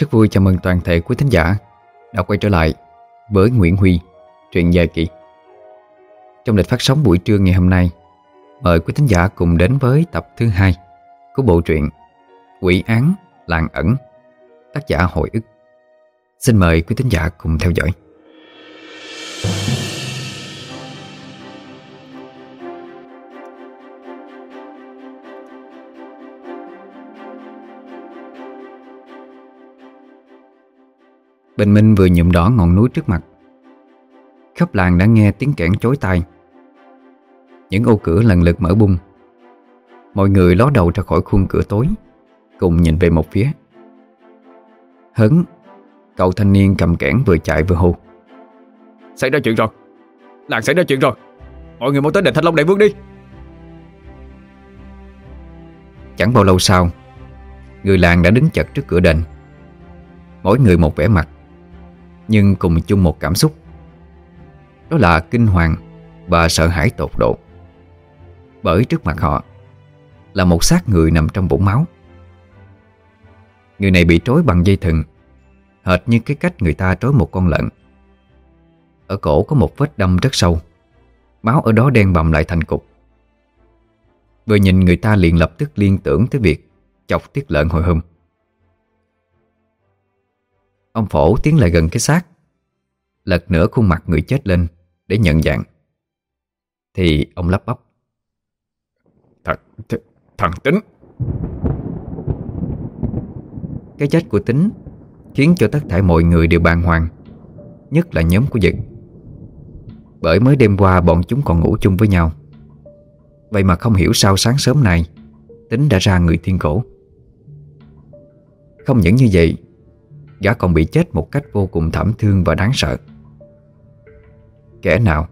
Rất vui chào mừng toàn thể quý thính giả đã quay trở lại với Nguyễn Huy, truyện dài kỳ. Trong lịch phát sóng buổi trưa ngày hôm nay, mời quý thính giả cùng đến với tập thứ hai của bộ truyện Quỷ án làng ẩn, tác giả Hội ức. Xin mời quý thính giả cùng theo dõi. Bình Minh vừa nhuộm đỏ ngọn núi trước mặt. Khắp làng đã nghe tiếng kẽn chối tai. Những ô cửa lần lượt mở bung. Mọi người ló đầu ra khỏi khung cửa tối Cùng nhìn về một phía. Hấn Cậu thanh niên cầm kẽn vừa chạy vừa hô. Xảy ra chuyện rồi. Làng xảy ra chuyện rồi. Mọi người mau tới đền Thanh Long Đại Vương đi. Chẳng bao lâu sau Người làng đã đứng chật trước cửa đền. Mỗi người một vẻ mặt nhưng cùng chung một cảm xúc. Đó là kinh hoàng Và sợ hãi tột độ. Bởi trước mặt họ Là một xác người nằm trong vũng máu. Người này bị trói bằng dây thừng, Hệt như cái cách người ta trói một con lợn. Ở cổ có một vết đâm rất sâu, Máu ở đó đen bầm lại thành cục. Vừa nhìn người ta liền lập tức liên tưởng tới việc Chọc tiết lợn hồi hôm. Ông phổ tiến lại gần cái xác Lật nửa khuôn mặt người chết lên Để nhận dạng. Thì ông lắp bắp. Thằng, th thằng Tính. Cái chết của Tính Khiến cho tất cả mọi người đều bàng hoàng Nhất là nhóm của Dực. Bởi mới đêm qua bọn chúng còn ngủ chung với nhau. Vậy mà không hiểu sao sáng sớm này Tính đã ra người thiên cổ. Không những như vậy Gã còn bị chết một cách vô cùng thảm thương và đáng sợ. Kẻ nào?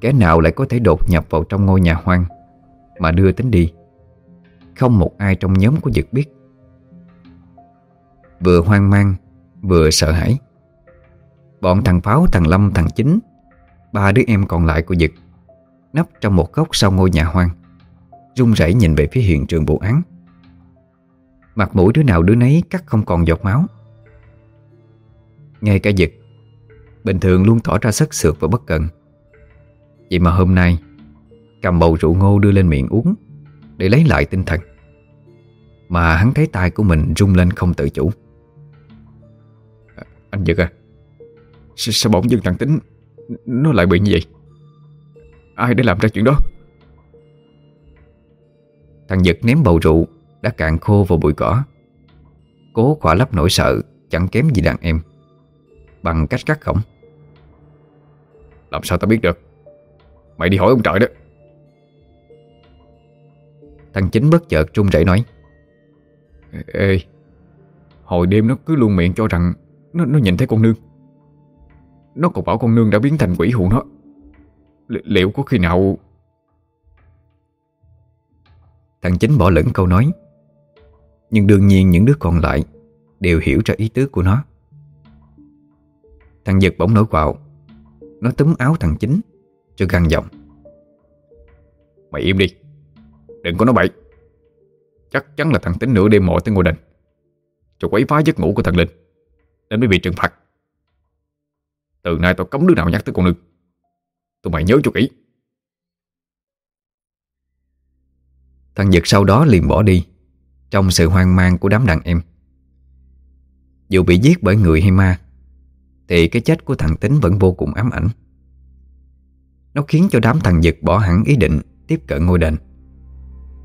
Kẻ nào lại có thể đột nhập vào trong ngôi nhà hoang Mà đưa tính đi? Không một ai trong nhóm của Dực biết. Vừa hoang mang Vừa sợ hãi. Bọn thằng Pháo, thằng Lâm, thằng Chính Ba đứa em còn lại của Dực Nấp trong một góc sau ngôi nhà hoang run rẩy nhìn về phía hiện trường vụ án. Mặt mũi đứa nào đứa nấy cắt không còn giọt máu ngay cả giật Bình thường luôn tỏ ra sắc sược và bất cần Vậy mà hôm nay Cầm bầu rượu ngô đưa lên miệng uống Để lấy lại tinh thần Mà hắn thấy tay của mình rung lên không tự chủ. À, Anh Dực à Sao, sao bỗng dưng thằng Tính Nó lại bị như vậy? Ai đã làm ra chuyện đó? Thằng Dực ném bầu rượu Đã cạn khô vào bụi cỏ Cố khỏa lấp nỗi sợ Chẳng kém gì đàn em. Bằng cách cắt khổng Làm sao ta biết được? Mày đi hỏi ông trời đó. Thằng chính bất chợt trung rẩy nói Ê, ê Hồi đêm nó cứ luôn miệng cho rằng Nó, nó nhìn thấy con nương. Nó còn bảo con nương đã biến thành quỷ hù nó. L Liệu có khi nào Thằng chính bỏ lẫn câu nói Nhưng đương nhiên những đứa còn lại Đều hiểu ra ý tứ của nó. Thằng Giật bỗng nổi quạo. Nó túm áo thằng Chính Rồi găng giọng. Mày im đi Đừng có nói bậy. Chắc chắn là thằng Tính nửa đêm mò tới ngôi đình, Cho quấy phá giấc ngủ của thằng Linh Nên mới bị trừng phạt. Từ nay tao cấm đứa nào nhắc tới con nương. Tụi mày nhớ cho kỹ. Thằng Giật sau đó liền bỏ đi Trong sự hoang mang của đám đàn em. Dù bị giết bởi người hay ma thì cái chết của thằng Tính vẫn vô cùng ám ảnh. Nó khiến cho đám thằng Dực bỏ hẳn ý định Tiếp cận ngôi đền.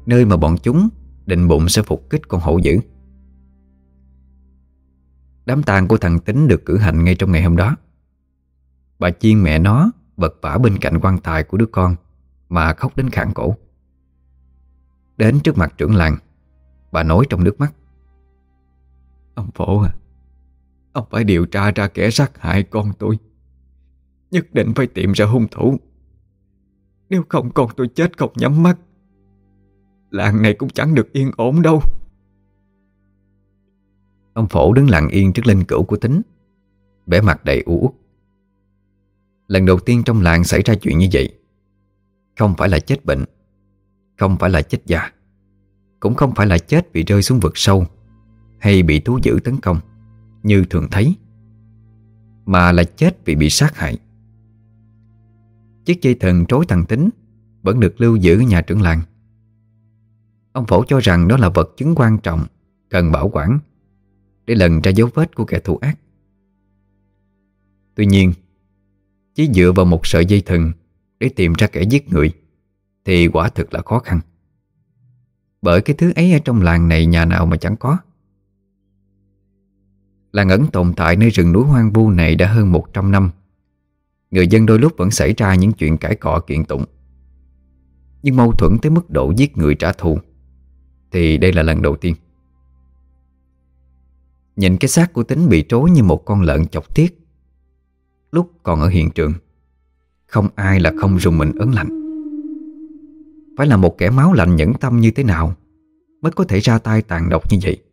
Nơi mà bọn chúng định bụng sẽ phục kích con hổ dữ. Đám tang của thằng Tính được cử hành ngay trong ngày hôm đó. Bà Chiên mẹ nó vật vả bên cạnh quan tài của đứa con Mà khóc đến khản cổ. Đến trước mặt trưởng làng, Bà nói trong nước mắt. Ông phổ à Ông phải điều tra ra kẻ sát hại con tôi. Nhất định phải tìm ra hung thủ. Nếu không con tôi chết không nhắm mắt. Làng này cũng chẳng được yên ổn đâu. Ông phổ đứng lặng yên trước linh cữu của tính, vẻ mặt đầy u uất. Lần đầu tiên trong làng xảy ra chuyện như vậy, Không phải là chết bệnh, Không phải là chết già, Cũng không phải là chết vì rơi xuống vực sâu Hay bị thú dữ tấn công. Như thường thấy, Mà là chết vì bị sát hại. Chiếc dây thần trối thằng tính Vẫn được lưu giữ nhà trưởng làng. Ông phổ cho rằng đó là vật chứng quan trọng Cần bảo quản Để lần ra dấu vết của kẻ thù ác. Tuy nhiên, Chỉ dựa vào một sợi dây thần Để tìm ra kẻ giết người Thì quả thực là khó khăn. Bởi cái thứ ấy ở trong làng này Nhà nào mà chẳng có. Làng ẩn tồn tại nơi rừng núi hoang vu này đã hơn 100 năm. Người dân đôi lúc vẫn xảy ra những chuyện cãi cọ kiện tụng. Nhưng mâu thuẫn tới mức độ giết người trả thù, Thì đây là lần đầu tiên. Nhìn cái xác của tính bị trối như một con lợn chọc tiết, Lúc còn ở hiện trường, Không ai là không rùng mình ớn lạnh. Phải là một kẻ máu lạnh nhẫn tâm như thế nào Mới có thể ra tay tàn độc như vậy?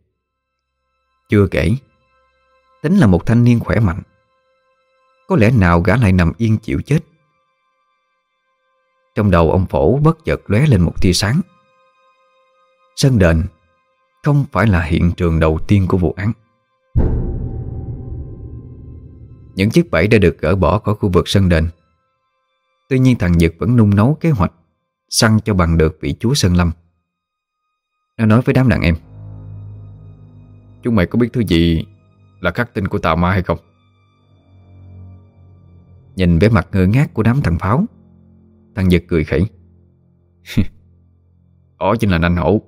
Chưa kể Tính là một thanh niên khỏe mạnh. Có lẽ nào gã lại nằm yên chịu chết? Trong đầu ông phổ bất chợt lóe lên một tia sáng. Sân đền Không phải là hiện trường đầu tiên của vụ án. Những chiếc bẫy đã được gỡ bỏ khỏi khu vực sân đền. Tuy nhiên thằng Nhật vẫn nung nấu kế hoạch Săn cho bằng được vị chúa Sơn Lâm. Nó nói với đám đàn em, Chúng mày có biết thứ gì là khắc tinh của tà ma hay không? Nhìn vẻ mặt ngơ ngác của đám thằng pháo, Thằng Giật cười khẩy. Đó chính là nanh hổ.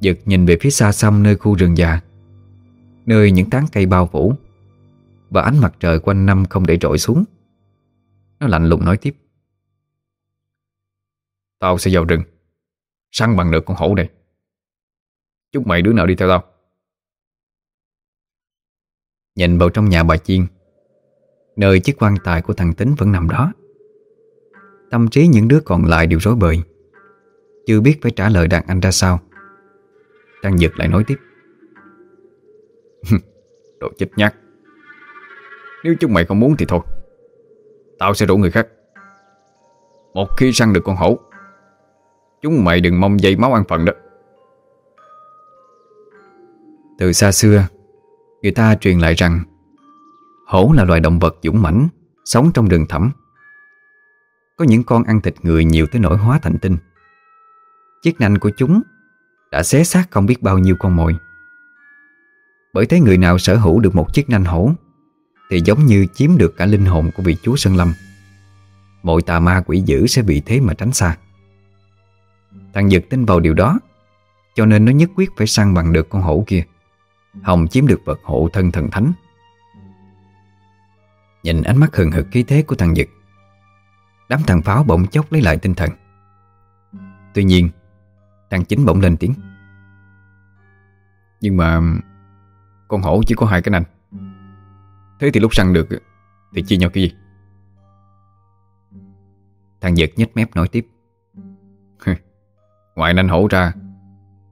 Giật nhìn về phía xa xăm nơi khu rừng già, Nơi những tán cây bao phủ, Và ánh mặt trời quanh năm không để trội xuống. Nó lạnh lùng nói tiếp. Tao sẽ vào rừng, Săn bằng được con hổ này. Chúc mày đứa nào đi theo tao. Nhìn vào trong nhà bà Chiên, Nơi chiếc quan tài của thằng Tính vẫn nằm đó. Tâm trí những đứa còn lại đều rối bời. Chưa biết phải trả lời đàn anh ra sao. Trang Dực lại nói tiếp. Đồ chích nhắc Nếu chúng mày không muốn thì thôi. Tao sẽ rủ người khác. Một khi săn được con hổ, Chúng mày đừng mong dây máu ăn phận đó. Từ xa xưa Người ta truyền lại rằng, Hổ là loài động vật dũng mãnh, Sống trong rừng thẳm. Có những con ăn thịt người nhiều tới nỗi hóa thành tinh. Chiếc nanh của chúng Đã xé xác không biết bao nhiêu con mồi. Bởi thế người nào sở hữu được một chiếc nanh hổ, Thì giống như chiếm được cả linh hồn của vị chúa Sơn Lâm. Mọi tà ma quỷ dữ sẽ bị thế mà tránh xa. Thằng Dực tin vào điều đó, Cho nên nó nhất quyết phải săn bằng được con hổ kia. Hồng chiếm được vật hộ thân thần thánh. Nhìn ánh mắt hừng hực khí thế của thằng Dực Đám thằng pháo bỗng chốc lấy lại tinh thần. Tuy nhiên, Thằng chính bỗng lên tiếng. Nhưng mà, Con hổ chỉ có hai cái nành. Thế thì lúc săn được Thì chia nhau cái gì? Thằng Dực nhếch mép nói tiếp. Ngoài nanh hổ ra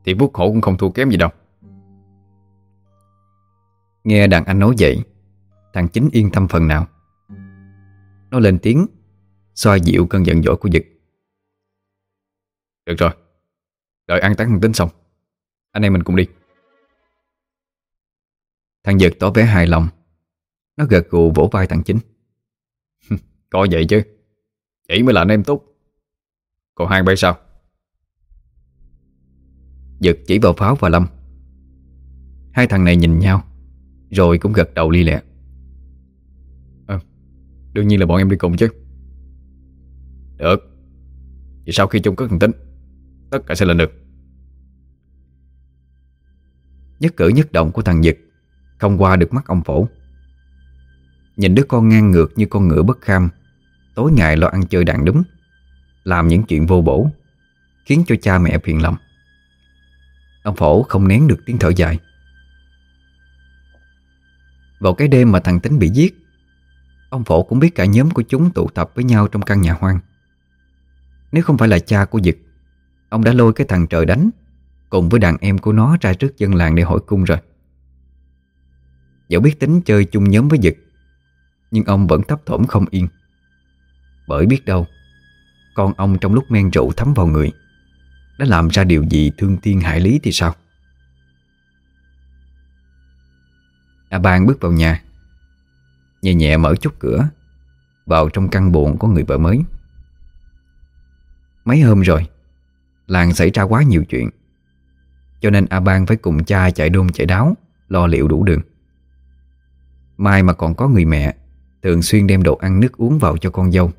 Thì vuốt hổ cũng không thua kém gì đâu. Nghe đàn anh nói vậy, Thằng chính yên tâm phần nào. Nó lên tiếng, xoa dịu cơn giận dỗi của Dực. Được rồi, Đợi ăn tán thằng tính xong, Anh em mình cùng đi. Thằng Dực tỏ vẻ hài lòng, Nó gật gù vỗ vai thằng chính. Có vậy chứ, Vậy mới là anh em tốt. Còn hai bay sao? Dực chỉ vào Pháo và Lâm. Hai thằng này nhìn nhau rồi cũng gật đầu ly lẹ. À, Đương nhiên là bọn em đi cùng chứ. Được. Vì sau khi chung cất thằng tính Tất cả sẽ lên được. Nhất cử nhất động của thằng Dực Không qua được mắt ông phổ. Nhìn đứa con ngang ngược như con ngựa bất kham Tối ngày lo ăn chơi đàn đúng Làm những chuyện vô bổ Khiến cho cha mẹ phiền lòng. Ông phổ không nén được tiếng thở dài vào cái đêm mà thằng Tính bị giết, Ông phổ cũng biết cả nhóm của chúng tụ tập với nhau trong căn nhà hoang. Nếu không phải là cha của Dực Ông đã lôi cái thằng trời đánh, Cùng với đàn em của nó ra trước dân làng để hỏi cung rồi. Dẫu biết tính chơi chung nhóm với Dực Nhưng ông vẫn thấp thỏm không yên. Bởi biết đâu, Con ông trong lúc men rượu thấm vào người, Đã làm ra điều gì thương thiên hại lý thì sao? A Bang bước vào nhà. Nhẹ nhẹ mở chút cửa. Vào trong căn buồn của người vợ mới. Mấy hôm rồi, Làng xảy ra quá nhiều chuyện, Cho nên A Bang phải cùng cha chạy đôn chạy đáo, Lo liệu đủ đường. Mai mà còn có người mẹ, Thường xuyên đem đồ ăn nước uống vào cho con dâu,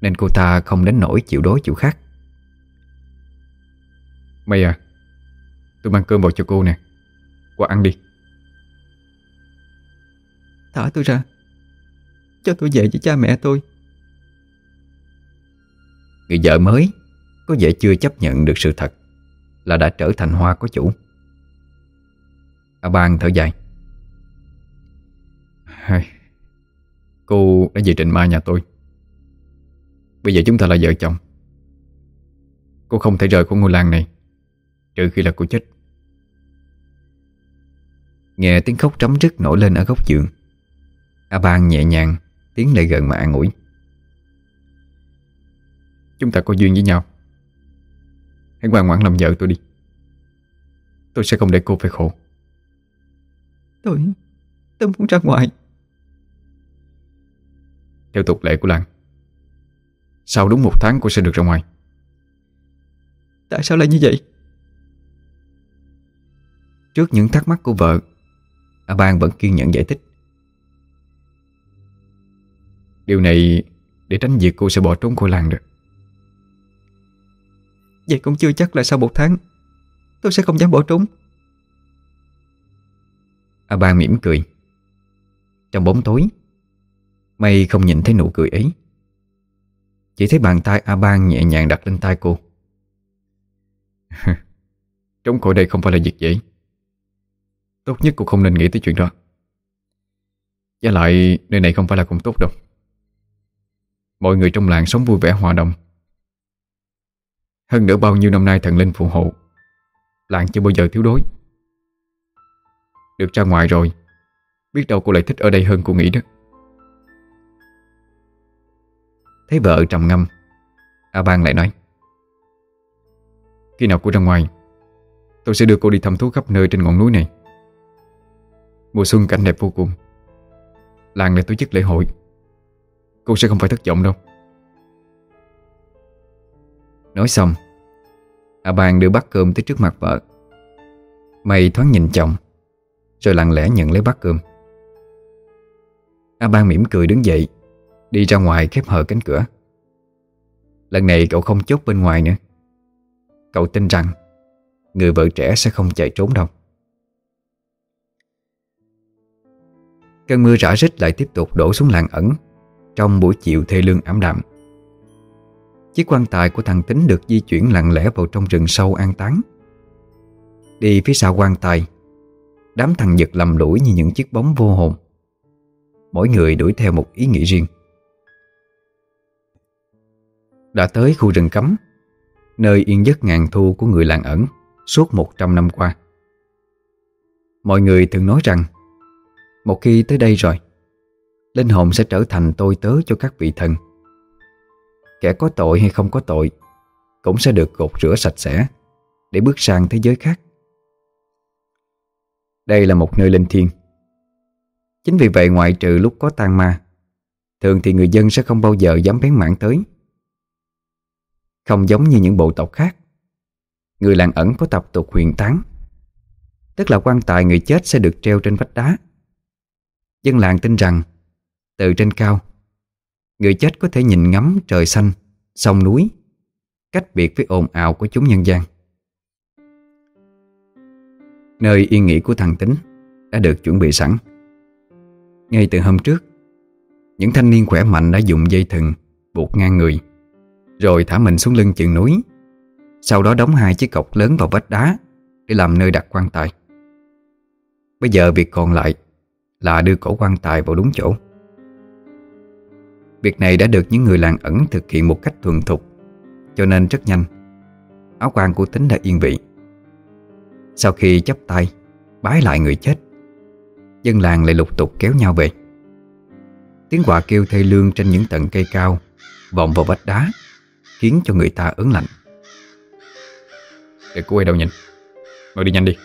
Nên cô ta không đến nỗi chịu đói chịu khát. Mày à Tôi mang cơm vào cho cô nè. Qua ăn đi. Thả tôi ra. Cho tôi về với cha mẹ tôi. Người vợ mới Có vẻ chưa chấp nhận được sự thật Là đã trở thành hoa có chủ. A Bang thở dài. Cô đã về trình mai nhà tôi. Bây giờ chúng ta là vợ chồng. Cô không thể rời khỏi ngôi làng này, Trừ khi là cô chết. Nghe tiếng khóc trống rứt nổi lên ở góc giường. A Bang nhẹ nhàng Tiến lại gần mà an ủi. Chúng ta có duyên với nhau. Hãy ngoan ngoãn làm vợ tôi đi. Tôi sẽ không để cô phải khổ. Tôi Tôi muốn ra ngoài. Theo tục lệ của làng Sau đúng một tháng cô sẽ được ra ngoài. Tại sao lại như vậy? Trước những thắc mắc của vợ A Bang vẫn kiên nhẫn giải thích Điều này để tránh việc cô sẽ bỏ trốn khỏi làng được Vậy cũng chưa chắc là sau một tháng Tôi sẽ không dám bỏ trốn. A Bang mỉm cười. Trong bóng tối Mây không nhìn thấy nụ cười ấy. Chỉ thấy bàn tay A Bang nhẹ nhàng đặt lên tay cô. Trốn khỏi đây không phải là việc dễ. Tốt nhất cô không nên nghĩ tới chuyện đó. Và lại nơi này không phải là không tốt đâu Mọi người trong làng sống vui vẻ hòa đồng. Hơn nữa bao nhiêu năm nay thần linh phù hộ, Làng chưa bao giờ thiếu đối Được ra ngoài rồi, Biết đâu cô lại thích ở đây hơn cô nghĩ đó. Thấy vợ trầm ngâm, A Bang lại nói, Khi nào cô ra ngoài, Tôi sẽ đưa cô đi thăm thú khắp nơi trên ngọn núi này. Mùa xuân cảnh đẹp vô cùng, Làng này tổ chức lễ hội. Cô sẽ không phải thất vọng đâu. Nói xong, A bàn đưa bát cơm tới trước mặt vợ. Mày thoáng nhìn chồng, Rồi lặng lẽ nhận lấy bát cơm. A ban mỉm cười đứng dậy, Đi ra ngoài khép hờ cánh cửa. Lần này cậu không chốt bên ngoài nữa. Cậu tin rằng, Người vợ trẻ sẽ không chạy trốn đâu. Cơn mưa rã rít lại tiếp tục đổ xuống làng ẩn. Trong buổi chiều thê lương ảm đạm. Chiếc quan tài của thằng Tính được di chuyển lặng lẽ vào trong rừng sâu an táng. Đi phía sau quan tài, Đám thằng giật lầm lũi như những chiếc bóng vô hồn. Mỗi người đuổi theo một ý nghĩ riêng. Đã tới khu rừng cấm, Nơi yên giấc ngàn thu của người làng ẩn, Suốt 100 năm qua. Mọi người thường nói rằng, Một khi tới đây rồi Linh hồn sẽ trở thành tôi tớ cho các vị thần. Kẻ có tội hay không có tội Cũng sẽ được gột rửa sạch sẽ Để bước sang thế giới khác. Đây là một nơi linh thiêng. Chính vì vậy ngoại trừ lúc có tang ma, Thường thì người dân sẽ không bao giờ dám bén mảng tới. Không giống như những bộ tộc khác, Người làng ẩn có tập tục huyền táng, Tức là quan tài người chết sẽ được treo trên vách đá. Dân làng tin rằng từ trên cao. Người chết có thể nhìn ngắm trời xanh, Sông núi, Cách biệt với ồn ào của chúng nhân gian. Nơi yên nghỉ của thằng Tính Đã được chuẩn bị sẵn. Ngay từ hôm trước, Những thanh niên khỏe mạnh đã dùng dây thừng Buộc ngang người, Rồi thả mình xuống lưng chừng núi. Sau đó đóng hai chiếc cọc lớn vào vách đá Để làm nơi đặt quan tài. Bây giờ việc còn lại Là đưa cổ quan tài vào đúng chỗ. Việc này đã được những người làng ẩn thực hiện một cách thuần thục. Cho nên rất nhanh Áo quan của tính đã yên vị. Sau khi chấp tay Bái lại người chết Dân làng lại lục tục kéo nhau về. Tiếng quạ kêu thê lương trên những tận cây cao Vọng vào vách đá Khiến cho người ta ớn lạnh. Để cô quay đầu nhìn? Ngồi đi nhanh đi.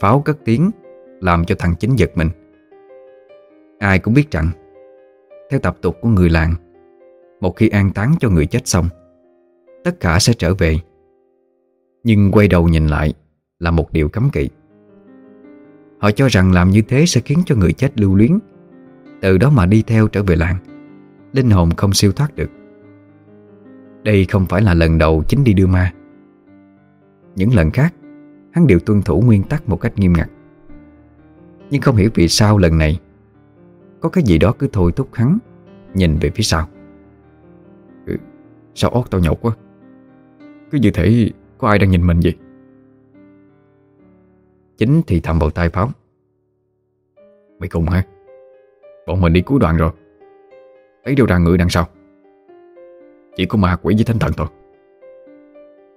Pháo cất tiếng Làm cho thằng chính giật mình. Ai cũng biết rằng theo tập tục của người làng. Một khi an táng cho người chết xong, Tất cả sẽ trở về. Nhưng quay đầu nhìn lại Là một điều cấm kỵ. Họ cho rằng làm như thế sẽ khiến cho người chết lưu luyến. Từ đó mà đi theo trở về làng, Linh hồn không siêu thoát được. Đây không phải là lần đầu chính đi đưa ma. Những lần khác, Hắn đều tuân thủ nguyên tắc một cách nghiêm ngặt. Nhưng không hiểu vì sao lần này có cái gì đó cứ thôi thúc hắn Nhìn về phía sau. Ừ, Sao ót tao nhột quá? Cứ như thể có ai đang nhìn mình vậy? Chính thì thầm vào tay Pháo. Mày cùng hả? Bọn mình đi cuối đoạn rồi. Thấy đâu ra người đằng sau. Chỉ có ma quỷ với thánh thần thôi.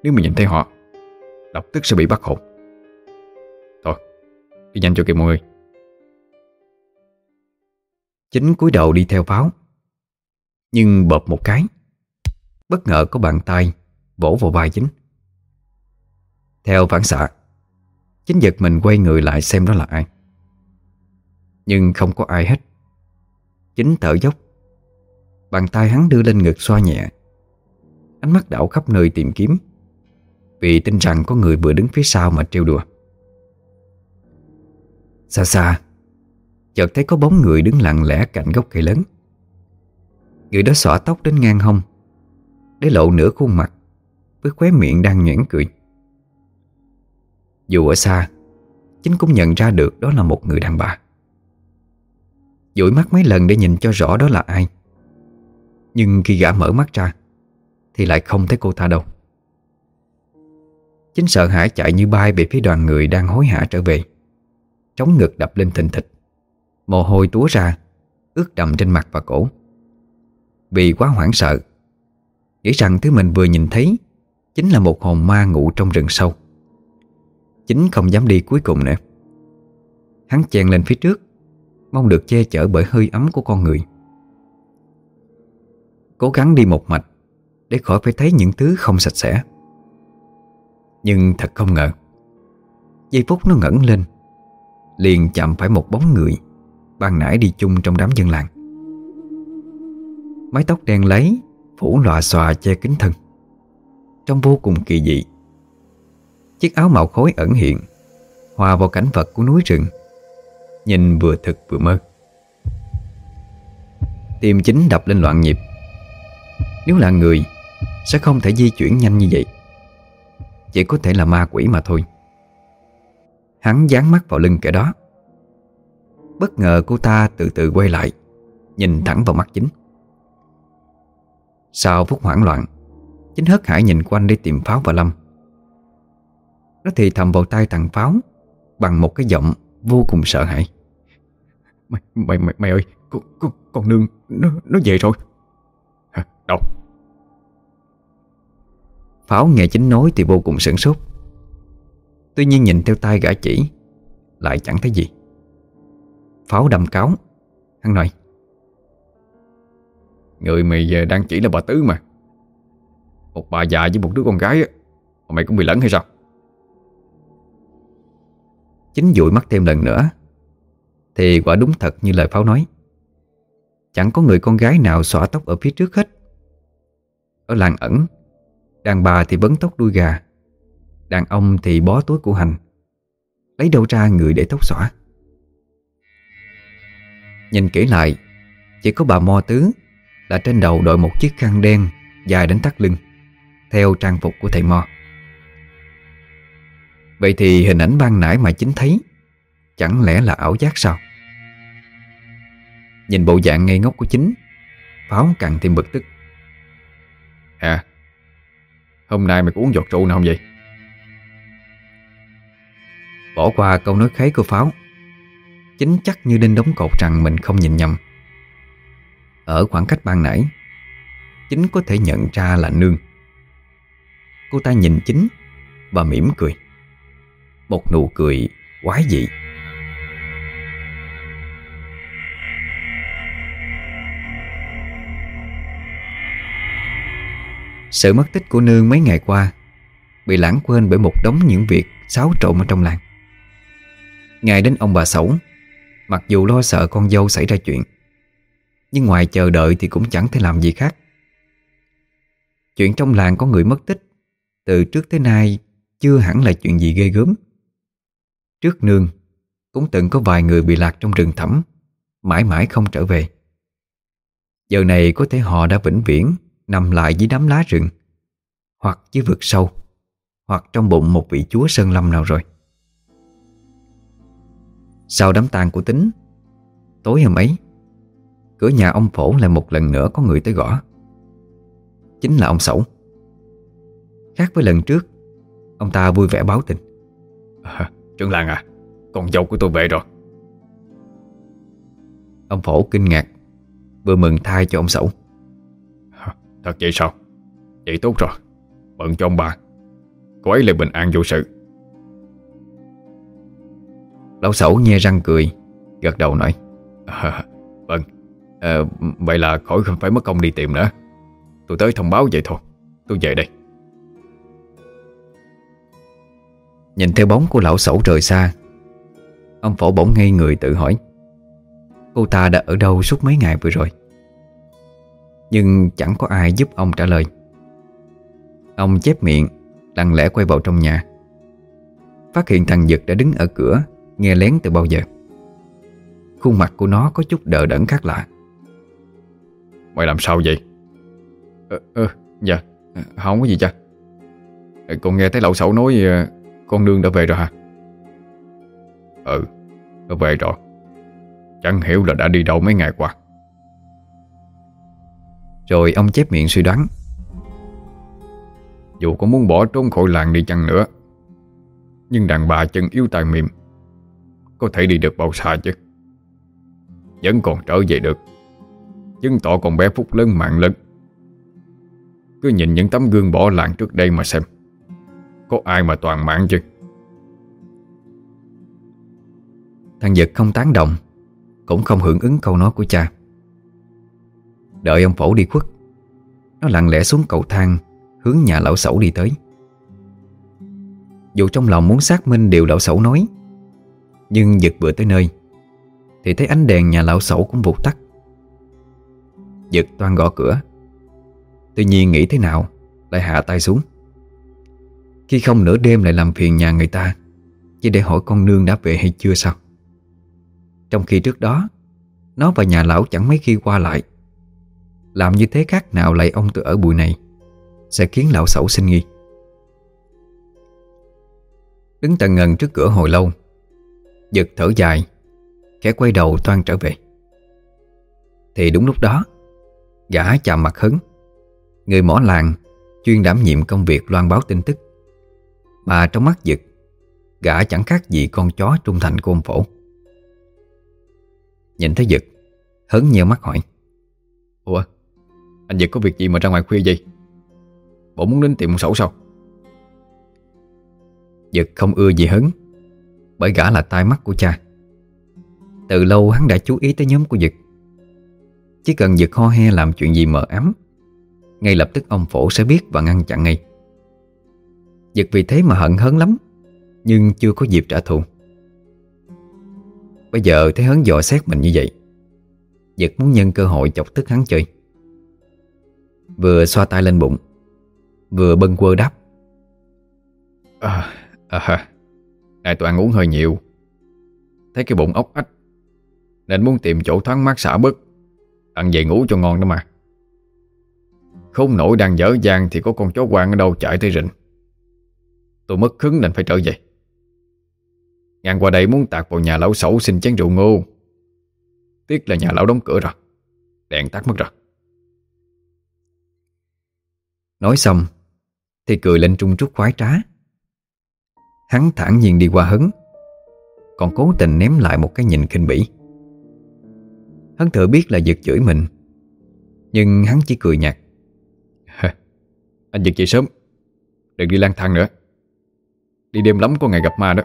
Nếu mà nhìn thấy họ Lập tức sẽ bị bắt hồn. Thôi Đi nhanh cho kịp mọi người. Chính cúi đầu đi theo pháo. Nhưng bợp một cái, Bất ngờ có bàn tay Vỗ vào vai chính. Theo phản xạ, Chính giật mình quay người lại xem đó là ai. Nhưng không có ai hết. Chính thở dốc, Bàn tay hắn đưa lên ngực xoa nhẹ. Ánh mắt đảo khắp nơi tìm kiếm, Vì tin rằng có người vừa đứng phía sau mà trêu đùa. Xa xa Chợt thấy có bóng người đứng lặng lẽ cạnh gốc cây lớn. Người đó xõa tóc đến ngang hông, Để lộ nửa khuôn mặt Với khóe miệng đang nhoẻn cười. Dù ở xa, Chính cũng nhận ra được đó là một người đàn bà. Dụi mắt mấy lần để nhìn cho rõ đó là ai. Nhưng khi gã mở mắt ra, Thì lại không thấy cô ta đâu. Chính sợ hãi chạy như bay về phía đoàn người đang hối hả trở về. Trống ngực đập lên thình thịch. Mồ hôi túa ra, Ướt đầm trên mặt và cổ. Vì quá hoảng sợ, Nghĩ rằng thứ mình vừa nhìn thấy Chính là một hồn ma ngủ trong rừng sâu. Chính không dám đi cuối cùng nữa. Hắn chèn lên phía trước, Mong được che chở bởi hơi ấm của con người. Cố gắng đi một mạch Để khỏi phải thấy những thứ không sạch sẽ. Nhưng thật không ngờ, Giây phút nó ngẩng lên, Liền chạm phải một bóng người. Ban nãy đi chung trong đám dân làng. Mái tóc đen lấy, Phủ lòa xòa che kính thân. Trông vô cùng kỳ dị. Chiếc áo màu khối ẩn hiện, Hòa vào cảnh vật của núi rừng. Nhìn vừa thực vừa mơ. Tim chính đập lên loạn nhịp. Nếu là người, Sẽ không thể di chuyển nhanh như vậy. Chỉ có thể là ma quỷ mà thôi. Hắn dán mắt vào lưng kẻ đó. Bất ngờ cô ta từ từ quay lại Nhìn thẳng vào mắt chính. Sau phút hoảng loạn Chính hớt hải nhìn quanh đi tìm Pháo và Lâm. Nó thì thầm vào tay thằng Pháo Bằng một cái giọng vô cùng sợ hãi. Mày, mày, mày, mày ơi con, con, con nương nó, nó về rồi. Hả? Đâu? Pháo nghe chính nói thì vô cùng sửng sốt. Tuy nhiên nhìn theo tay gã chỉ Lại chẳng thấy gì Pháo đầm cáo. Hắn nói, Người mày giờ đang chỉ là bà Tứ mà. Một bà già với một đứa con gái Mà mày cũng bị lẫn hay sao? Chính dụi mắt thêm lần nữa, Thì quả đúng thật như lời Pháo nói. Chẳng có người con gái nào xõa tóc ở phía trước hết. Ở làng ẩn, Đàn bà thì bấn tóc đuôi gà, Đàn ông thì bó túi của hành. Lấy đâu ra người để tóc xõa? Nhìn kỹ lại Chỉ có bà Mo Tứ Là trên đầu đội một chiếc khăn đen Dài đến thắt lưng Theo trang phục của thầy Mo. Vậy thì hình ảnh ban nãy mà chính thấy Chẳng lẽ là ảo giác sao? Nhìn bộ dạng ngây ngốc của chính Pháo càng thêm bực tức. À Hôm nay mày có uống giọt rượu nào không vậy? Bỏ qua câu nói khấy của Pháo Chính chắc như đinh đóng cột rằng mình không nhìn nhầm. Ở khoảng cách ban nãy, Chính có thể nhận ra là nương. Cô ta nhìn chính Và mỉm cười. Một nụ cười quái dị. Sự mất tích của nương mấy ngày qua Bị lãng quên bởi một đống những việc Xáo trộn ở trong làng. Ngày đến ông bà Sẩu Mặc dù lo sợ con dâu xảy ra chuyện, Nhưng ngoài chờ đợi thì cũng chẳng thể làm gì khác. Chuyện trong làng có người mất tích, Từ trước tới nay Chưa hẳn là chuyện gì ghê gớm. Trước nương Cũng từng có vài người bị lạc trong rừng thẳm, Mãi mãi không trở về. Giờ này có thể họ đã vĩnh viễn Nằm lại dưới đám lá rừng, Hoặc dưới vực sâu, Hoặc trong bụng một vị chúa sơn lâm nào rồi. Sau đám tang của tính Tối hôm ấy Cửa nhà ông phổ lại một lần nữa có người tới gõ. Chính là ông Sẩu. Khác với lần trước Ông ta vui vẻ báo tin. À, Trưởng làng à Con dâu của tôi về rồi. Ông phổ kinh ngạc Vừa mừng thai cho ông Sẩu. Thật vậy sao? Vậy tốt rồi Mừng cho ông bà. Cô ấy lại bình an vô sự Lão Sẩu nhe răng cười Gật đầu nói à, Vâng. À, Vậy là khỏi không phải mất công đi tìm nữa. Tôi tới thông báo vậy thôi. Tôi về đây. Nhìn theo bóng của lão Sẩu rời xa Ông phổ bỗng ngây người tự hỏi Cô ta đã ở đâu suốt mấy ngày vừa rồi? Nhưng chẳng có ai giúp ông trả lời. Ông chép miệng Lặng lẽ quay vào trong nhà. Phát hiện thằng Dực đã đứng ở cửa Nghe lén từ bao giờ. Khuôn mặt của nó có chút đờ đẫn khác lạ. Mày làm sao vậy? Ờ, ờ dạ Không có gì cha. Con nghe thấy lão sẩu nói ờ, Con nương đã về rồi hả? Ừ. Nó về rồi. Chẳng hiểu là đã đi đâu mấy ngày qua. Rồi ông chép miệng suy đoán. Dù có muốn bỏ trốn khỏi làng đi chăng nữa Nhưng đàn bà chân yếu tài mềm có thể đi được bao xa chứ? Vẫn còn trở về được. Chứng tỏ con bé Phúc lớn mạng lớn. Cứ nhìn những tấm gương bỏ làng trước đây mà xem. Có ai mà toàn mạng chứ? Thằng Giật không tán đồng, Cũng không hưởng ứng câu nói của cha. Đợi ông phổ đi khuất, Nó lặng lẽ xuống cầu thang, Hướng nhà lão sẩu đi tới. Dù trong lòng muốn xác minh điều lão sẩu nói nhưng giật vừa tới nơi, Thì thấy ánh đèn nhà lão sẩu cũng vụt tắt. Giật toan gõ cửa. Tuy nhiên nghĩ thế nào, Lại hạ tay xuống. Khi không nửa đêm lại làm phiền nhà người ta, Chỉ để hỏi con nương đã về hay chưa sao? Trong khi trước đó, Nó và nhà lão chẳng mấy khi qua lại. Làm như thế khác nào lại ông tự ở bụi này, Sẽ khiến lão sẩu sinh nghi. Đứng tận ngần trước cửa hồi lâu Giật thở dài, Khẽ quay đầu toan trở về. Thì đúng lúc đó, Gã chạm mặt hứng Người mỏ làng Chuyên đảm nhiệm công việc loan báo tin tức. Mà trong mắt giật, Gã chẳng khác gì con chó trung thành của ông phổ. Nhìn thấy giật Hớn nhiều mắt hỏi, Ủa, Anh Giật có việc gì mà ra ngoài khuya vậy? Bộ muốn đến tiệm một sổ sao? Giật không ưa gì hấn bởi gã là tai mắt của cha. Từ lâu hắn đã chú ý tới nhóm của Dực. Chỉ cần Dực ho he làm chuyện gì mờ ám Ngay lập tức ông phổ sẽ biết và ngăn chặn ngay. Dực vì thế mà hận hấn lắm Nhưng chưa có dịp trả thù. Bây giờ thấy hấn dò xét mình như vậy Dực muốn nhân cơ hội chọc tức hắn chơi. Vừa xoa tay lên bụng Vừa bâng quơ đáp. À, à, này tôi ăn uống hơi nhiều. Thấy cái bụng ốc ách, Nên muốn tìm chỗ thoáng mát xả bớt. Ăn về ngủ cho ngon đó mà. Không nổi đang dở dang Thì có con chó quang ở đâu chạy tới rình. Tôi mất hứng nên phải trở về. Ngang qua đây muốn tạt vào nhà lão sẩu xin chén rượu ngô. Tiếc là nhà lão đóng cửa rồi. Đèn tắt mất rồi. Nói xong, Thì cười lên trung trúc khoái trá. Hắn thản nhiên đi qua hấn Còn cố tình ném lại một cái nhìn khinh bỉ. Hắn tự biết là giật chửi mình Nhưng hắn chỉ cười nhạt. Anh giật chị sớm Đừng đi lang thang nữa. Đi đêm lắm có ngày gặp ma đó.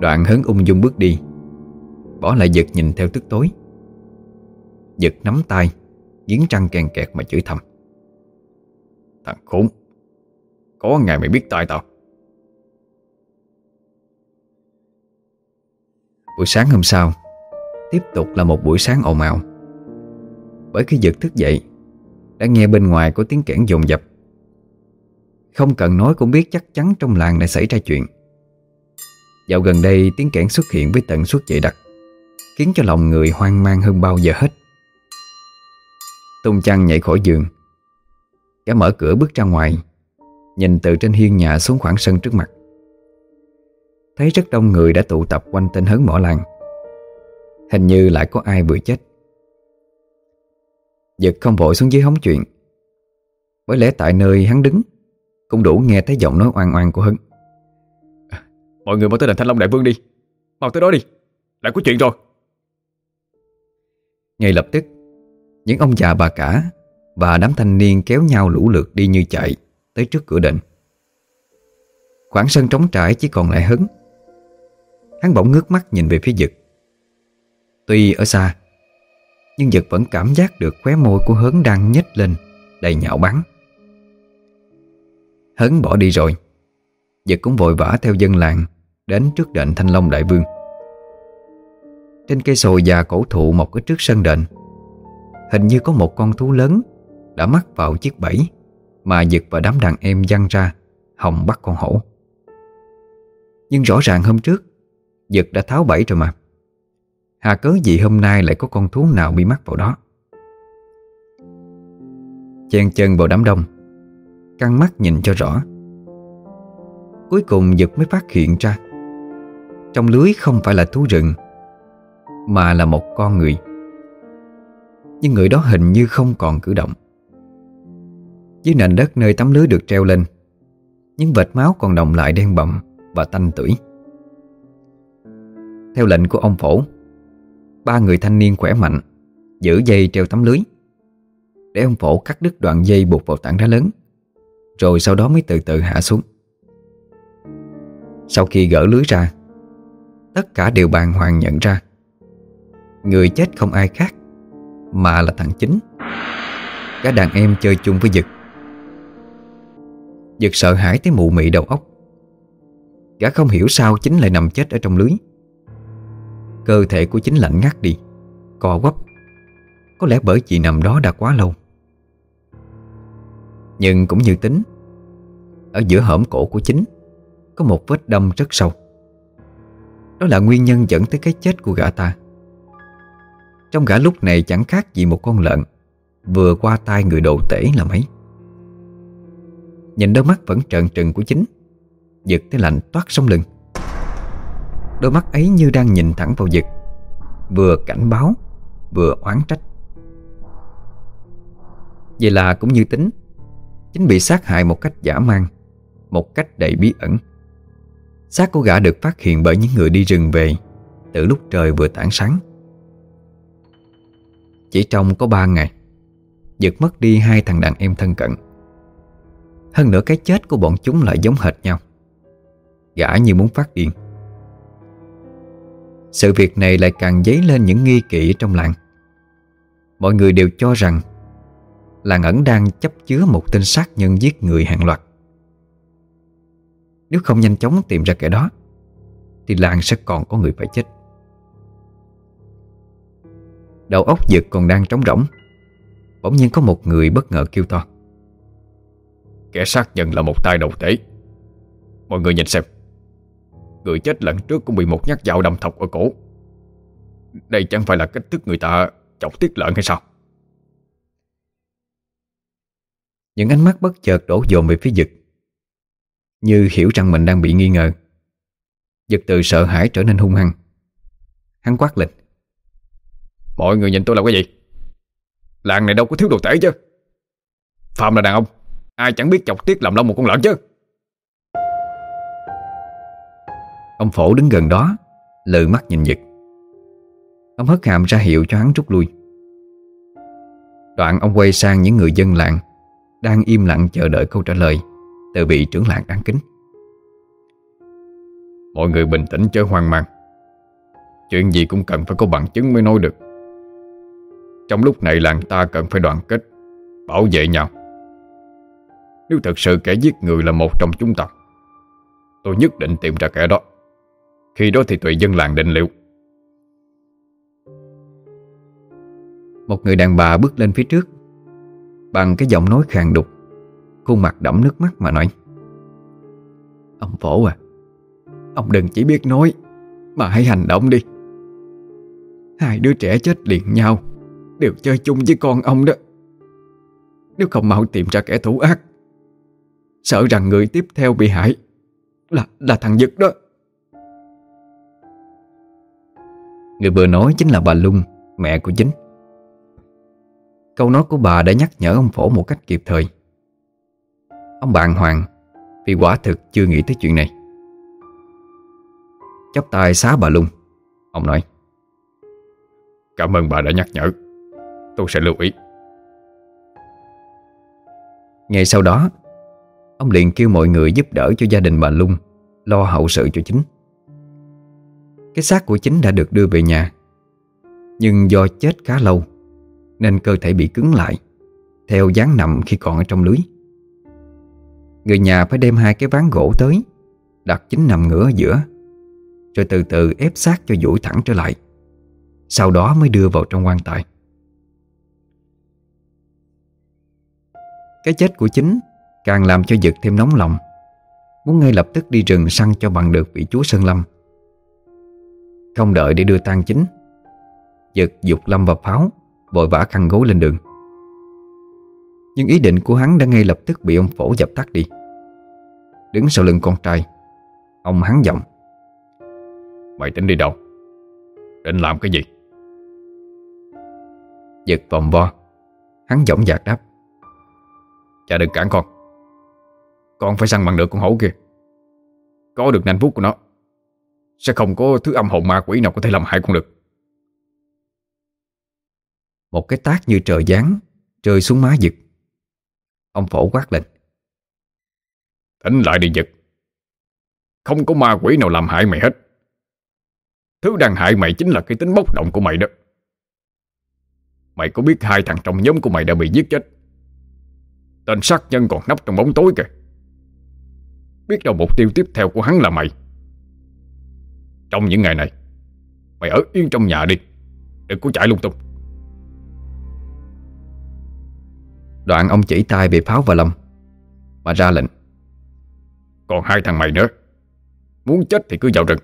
Đoạn hấn ung dung bước đi Bỏ lại giật nhìn theo tức tối. Giật nắm tay Giếng trăng kèn kẹt mà chửi thầm. Thằng khốn có ngày mày biết tay tao. Buổi sáng hôm sau, Tiếp tục là một buổi sáng ồn ào. Bởi khi giật thức dậy, Đã nghe bên ngoài có tiếng kẽn dồn dập. Không cần nói cũng biết chắc chắn trong làng đã xảy ra chuyện. Dạo gần đây tiếng kẽn xuất hiện với tần suất dậy đặc, Khiến cho lòng người hoang mang hơn bao giờ hết. Tung chăn nhảy khỏi giường Cả mở cửa bước ra ngoài. Nhìn từ trên hiên nhà xuống khoảng sân trước mặt. Thấy rất đông người đã tụ tập quanh tên hấn mỏ làng. Hình như lại có ai vừa chết. Giật không vội xuống dưới hóng chuyện. Bởi lẽ tại nơi hắn đứng Cũng đủ nghe thấy giọng nói oan oan của Hấn. Mọi người mau tới đền Thanh Long Đại Vương đi. Mau tới đó đi. Lại có chuyện rồi. Ngay lập tức Những ông già bà cả Và đám thanh niên kéo nhau lũ lượt đi như chạy Tới trước cửa đền. Khoảng sân trống trải chỉ còn lại Hấn. Hắn bỗng ngước mắt nhìn về phía Dực Tuy ở xa, Nhưng Dực vẫn cảm giác được khóe môi của Hớn đang nhếch lên, Đầy nhạo bắn Hớn bỏ đi rồi. Dực cũng vội vã theo dân làng Đến trước đền Thanh Long Đại Vương. Trên cây sồi già cổ thụ mọc ở trước sân đền, Hình như có một con thú lớn Đã mắc vào chiếc bẫy. Mà Dực và đám đàn em văng ra, Hòng bắt con hổ. Nhưng rõ ràng hôm trước Dực đã tháo bẫy rồi mà. Hà cớ gì hôm nay lại có con thú nào bị mắc vào đó? Chen chân vào đám đông, Căng mắt nhìn cho rõ. Cuối cùng Dực mới phát hiện ra, Trong lưới không phải là thú rừng, Mà là một con người. Nhưng người đó hình như không còn cử động. Dưới nền đất nơi tấm lưới được treo lên, Những vệt máu còn đồng lại đen bậm Và tanh tưởi. Theo lệnh của ông phổ, Ba người thanh niên khỏe mạnh Giữ dây treo tấm lưới, Để ông phổ cắt đứt đoạn dây buộc vào tảng đá lớn, Rồi sau đó mới từ từ hạ xuống. Sau khi gỡ lưới ra, Tất cả đều bàng hoàng nhận ra, Người chết không ai khác Mà là thằng chính. Cả đàn em chơi chung với Dực. Giật sợ hãi tới mụ mị đầu óc. Gã không hiểu sao chính lại nằm chết ở trong lưới. Cơ thể của chính lạnh ngắt đi, Co quắp. Có lẽ bởi chị nằm đó đã quá lâu. Nhưng cũng như tính, Ở giữa hõm cổ của chính, Có một vết đâm rất sâu. Đó là nguyên nhân dẫn tới cái chết của gã ta. Trong gã lúc này chẳng khác gì một con lợn, Vừa qua tay người đồ tể là mấy. Nhìn đôi mắt vẫn trợn trừng của chính. Giật tới lạnh toát sống lưng. Đôi mắt ấy như đang nhìn thẳng vào Dực Vừa cảnh báo, Vừa oán trách. Vậy là cũng như tính, Chính bị sát hại một cách giả mang, Một cách đầy bí ẩn. Xác của gã được phát hiện bởi những người đi rừng về Từ lúc trời vừa tảng sáng. Chỉ trong có ba ngày Dực mất đi hai thằng đàn em thân cận. Hơn nữa cái chết của bọn chúng lại giống hệt nhau. Gã như muốn phát điên. Sự việc này lại càng dấy lên những nghi kỵ trong làng. Mọi người đều cho rằng Làng ẩn đang chấp chứa một tên sát nhân giết người hàng loạt. Nếu không nhanh chóng tìm ra kẻ đó, Thì làng sẽ còn có người phải chết. Đầu óc giật còn đang trống rỗng. Bỗng nhiên có một người bất ngờ kêu to. Kẻ sát nhân là một tay đầu tế Mọi người nhìn xem. Người chết lần trước cũng bị một nhát dao đâm thọc ở cổ. Đây chẳng phải là cách thức người ta chọc tiết lợn hay sao? Những ánh mắt bất chợt đổ dồn về phía Dực. Như hiểu rằng mình đang bị nghi ngờ. Dực từ sợ hãi trở nên hung hăng. Hắn quát lên. Mọi người nhìn tôi làm cái gì? Làng này đâu có thiếu đồ tể chứ. Phạm là đàn ông Ai chẳng biết chọc tiết làm lông một con lợn chứ. Ông phổ đứng gần đó Lự mắt nhìn giật. Ông hất hàm ra hiệu cho hắn rút lui. Đoạn ông quay sang những người dân làng, Đang im lặng chờ đợi câu trả lời Từ vị trưởng làng đáng kính. Mọi người bình tĩnh chớ hoang mang. Chuyện gì cũng cần phải có bằng chứng mới nói được. Trong lúc này làng ta cần phải đoàn kết, Bảo vệ nhau. Nếu thật sự kẻ giết người là một trong chúng ta, Tôi nhất định tìm ra kẻ đó. Khi đó thì tùy dân làng định liệu. Một người đàn bà bước lên phía trước, Bằng cái giọng nói khàn đục, Khuôn mặt đẫm nước mắt mà nói, Ông phổ à Ông đừng chỉ biết nói, Mà hãy hành động đi. Hai đứa trẻ chết liền nhau, Đều chơi chung với con ông đó. Nếu không mau tìm ra kẻ thủ ác Sợ rằng người tiếp theo bị hại Là là thằng Dực đó. Người vừa nói chính là bà Lung Mẹ của chính Câu nói của bà đã nhắc nhở ông phổ một cách kịp thời. Ông bàng hoàng Vì quả thực chưa nghĩ tới chuyện này. Chắp tay xá bà Lung Ông nói Cảm ơn bà đã nhắc nhở. Tôi sẽ lưu ý. Ngay sau đó Ông liền kêu mọi người giúp đỡ cho gia đình bà Lung, Lo hậu sự cho chính. Cái xác của chính đã được đưa về nhà, Nhưng do chết khá lâu, Nên cơ thể bị cứng lại, Theo dáng nằm khi còn ở trong lưới. Người nhà phải đem hai cái ván gỗ tới, Đặt chính nằm ngửa ở giữa, Rồi từ từ ép xác cho duỗi thẳng trở lại, Sau đó mới đưa vào trong quan tài. Cái chết của chính Càng làm cho Dực thêm nóng lòng. Muốn ngay lập tức đi rừng săn cho bằng được vị chúa Sơn Lâm. Không đợi để đưa tang chính Dực dục Lâm và Pháo Vội vã khăn gối lên đường. Nhưng ý định của hắn đã ngay lập tức bị ông phổ dập tắt đi. Đứng sau lưng con trai Ông hắn giọng Mày tính đi đâu? Định làm cái gì? Giật vòng vo Hắn giọng dạc đáp Cha đừng cản con con phải săn bằng được con hổ kia. Có được nanh vuốt của nó, Sẽ không có thứ âm hồn ma quỷ nào có thể làm hại con được. Một cái tác như trời giáng, Rơi xuống má giật Ông phổ quát lên. Tỉnh lại đi giật Không có ma quỷ nào làm hại mày hết. Thứ đang hại mày chính là cái tính bốc động của mày đó. Mày có biết hai thằng trong nhóm của mày đã bị giết chết? Tên sát nhân còn nấp trong bóng tối kìa. Biết đâu mục tiêu tiếp theo của hắn là mày. Trong những ngày này Mày ở yên trong nhà đi. Đừng có chạy lung tung. Đoạn ông chỉ tay về Pháo và Lâm Mà ra lệnh. Còn hai thằng mày nữa. Muốn chết thì cứ vào rừng.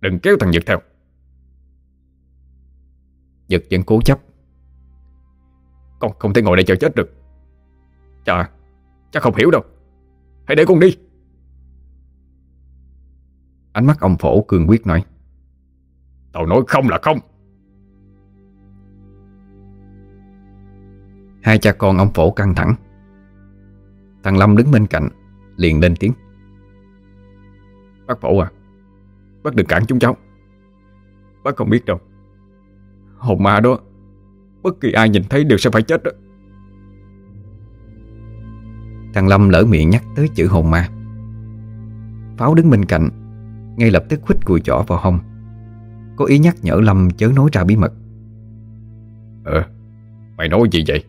Đừng kéo thằng Nhật theo. Nhật vẫn cố chấp. Con không thể ngồi đây chờ chết được. Chà Chắc không hiểu đâu. Hãy để con đi Ánh mắt ông phổ cương quyết nói. Tao nói không là không. Hai cha con ông phổ căng thẳng. Thằng Lâm đứng bên cạnh Liền lên tiếng. Bác phổ à Bác đừng cản chúng cháu. Bác không biết đâu. Hồn ma đó Bất kỳ ai nhìn thấy đều sẽ phải chết đó. Thằng Lâm lỡ miệng nhắc tới chữ hồn ma. Pháo đứng bên cạnh Ngay lập tức khuých cùi chỏ vào hông. Có ý nhắc nhở Lâm chớ nói ra bí mật. Ờ Mày nói gì vậy?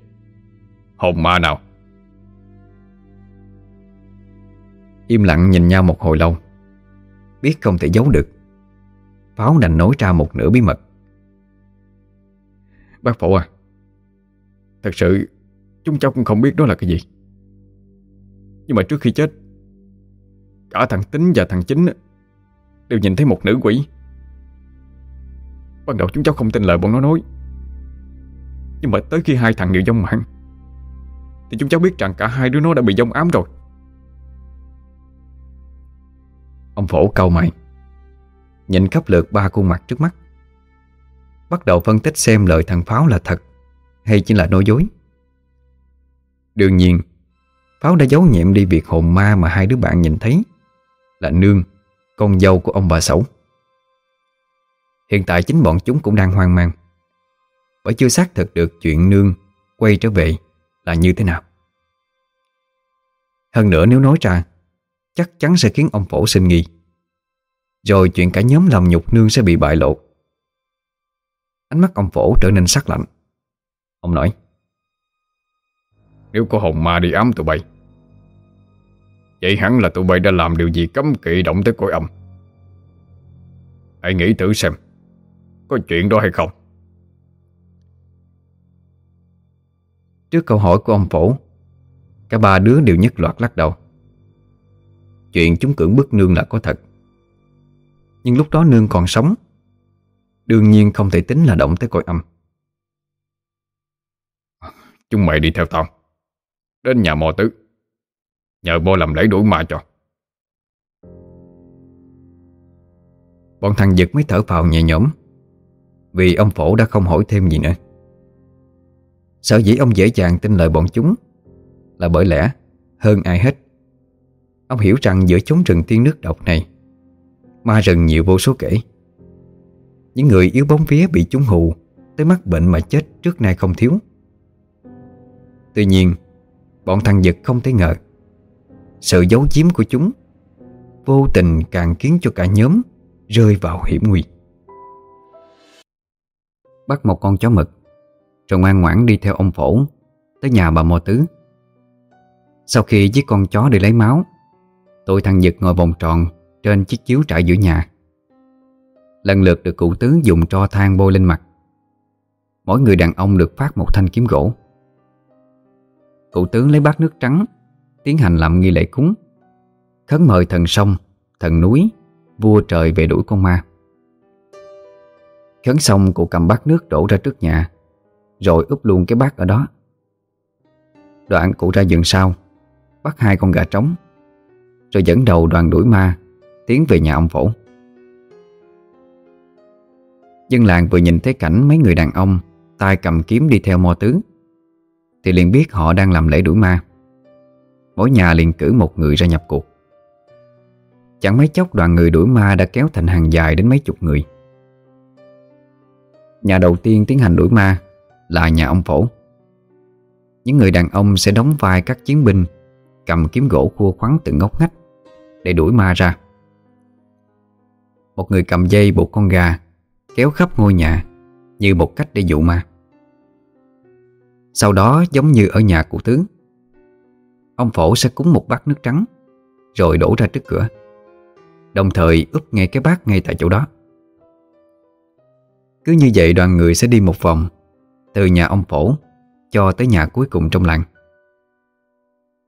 Hồn ma nào? Im lặng nhìn nhau một hồi lâu Biết không thể giấu được. Pháo đành nói ra một nửa bí mật. Bác phổ à Thật sự Chúng cháu cũng không biết đó là cái gì. Nhưng mà trước khi chết Cả thằng Tính và thằng Chính Đều nhìn thấy một nữ quỷ. Ban đầu chúng cháu không tin lời bọn nó nói, Nhưng mà tới khi hai thằng đều dông mạng, Thì chúng cháu biết rằng cả hai đứa nó đã bị dông ám rồi. Ông phổ cau mày, Nhìn khắp lượt ba khuôn mặt trước mắt, Bắt đầu phân tích xem lời thằng Pháo là thật Hay chỉ là nói dối. Đương nhiên, Pháo đã giấu nhiệm đi việc hồn ma mà hai đứa bạn nhìn thấy Là Nương con dâu của ông bà Sẩu Hiện tại chính bọn chúng cũng đang hoang mang, Bởi chưa xác thực được chuyện Nương Quay trở về là như thế nào. Hơn nữa nếu nói ra, Chắc chắn sẽ khiến ông phổ sinh nghi, Rồi chuyện cả nhóm làm nhục Nương sẽ bị bại lộ. Ánh mắt ông phổ trở nên sắc lạnh. Ông nói, Nếu có hồn ma đi ám tụi bay Vậy hẳn là tụi bay đã làm điều gì cấm kỵ động tới cõi âm. Hãy nghĩ thử xem Có chuyện đó hay không? Trước câu hỏi của ông Phổ Cả ba đứa đều nhất loạt lắc đầu. Chuyện chúng cưỡng bức nương là có thật. Nhưng lúc đó nương còn sống Đương nhiên không thể tính là động tới cõi âm. Chúng mày đi theo tao Đến nhà mò tứ Nhờ bo làm lễ đuổi ma cho. Bọn thằng Dực mới thở phào nhẹ nhõm, Vì ông Phổ đã không hỏi thêm gì nữa. Sở dĩ ông dễ dàng tin lời bọn chúng Là bởi lẽ, Hơn ai hết, Ông hiểu rằng giữa chốn rừng tiên nước độc này, Ma rừng nhiều vô số kể. Những người yếu bóng vía bị chúng hù Tới mắc bệnh mà chết trước nay không thiếu. Tuy nhiên, Bọn thằng Dực không thể ngờ sự giấu giếm của chúng. Vô tình càng khiến cho cả nhóm Rơi vào hiểm nguy. Bắt một con chó mực, Rồi ngoan ngoãn đi theo ông phổ Tới nhà bà Mò Tứ. Sau khi giết con chó để lấy máu Tụi thằng Nhật ngồi vòng tròn Trên chiếc chiếu trại giữa nhà. Lần lượt được cụ tứ dùng tro than bôi lên mặt. Mỗi người đàn ông được phát một thanh kiếm gỗ. Cụ tướng lấy bát nước trắng Tiến hành làm nghi lễ cúng. Khấn mời thần sông, thần núi Vua trời về đuổi con ma. Khấn xong cụ cầm bát nước đổ ra trước nhà Rồi úp luôn cái bát ở đó. Đoạn cụ ra giường sau Bắt hai con gà trống Rồi dẫn đầu đoàn đuổi ma Tiến về nhà ông phổ. Dân làng vừa nhìn thấy cảnh mấy người đàn ông tay cầm kiếm đi theo mo tứ Thì liền biết họ đang làm lễ đuổi ma. Mỗi nhà liền cử một người ra nhập cuộc. Chẳng mấy chốc đoàn người đuổi ma đã kéo thành hàng dài đến mấy chục người. Nhà đầu tiên tiến hành đuổi ma là nhà ông phổ. Những người đàn ông sẽ đóng vai các chiến binh, Cầm kiếm gỗ khua khoắn từng ngóc ngách Để đuổi ma ra. Một người cầm dây buộc con gà, Kéo khắp ngôi nhà Như một cách để dụ ma. Sau đó giống như ở nhà của tướng. Ông phổ sẽ cúng một bát nước trắng, Rồi đổ ra trước cửa. Đồng thời úp ngay cái bát ngay tại chỗ đó. Cứ như vậy đoàn người sẽ đi một vòng, Từ nhà ông phổ Cho tới nhà cuối cùng trong làng.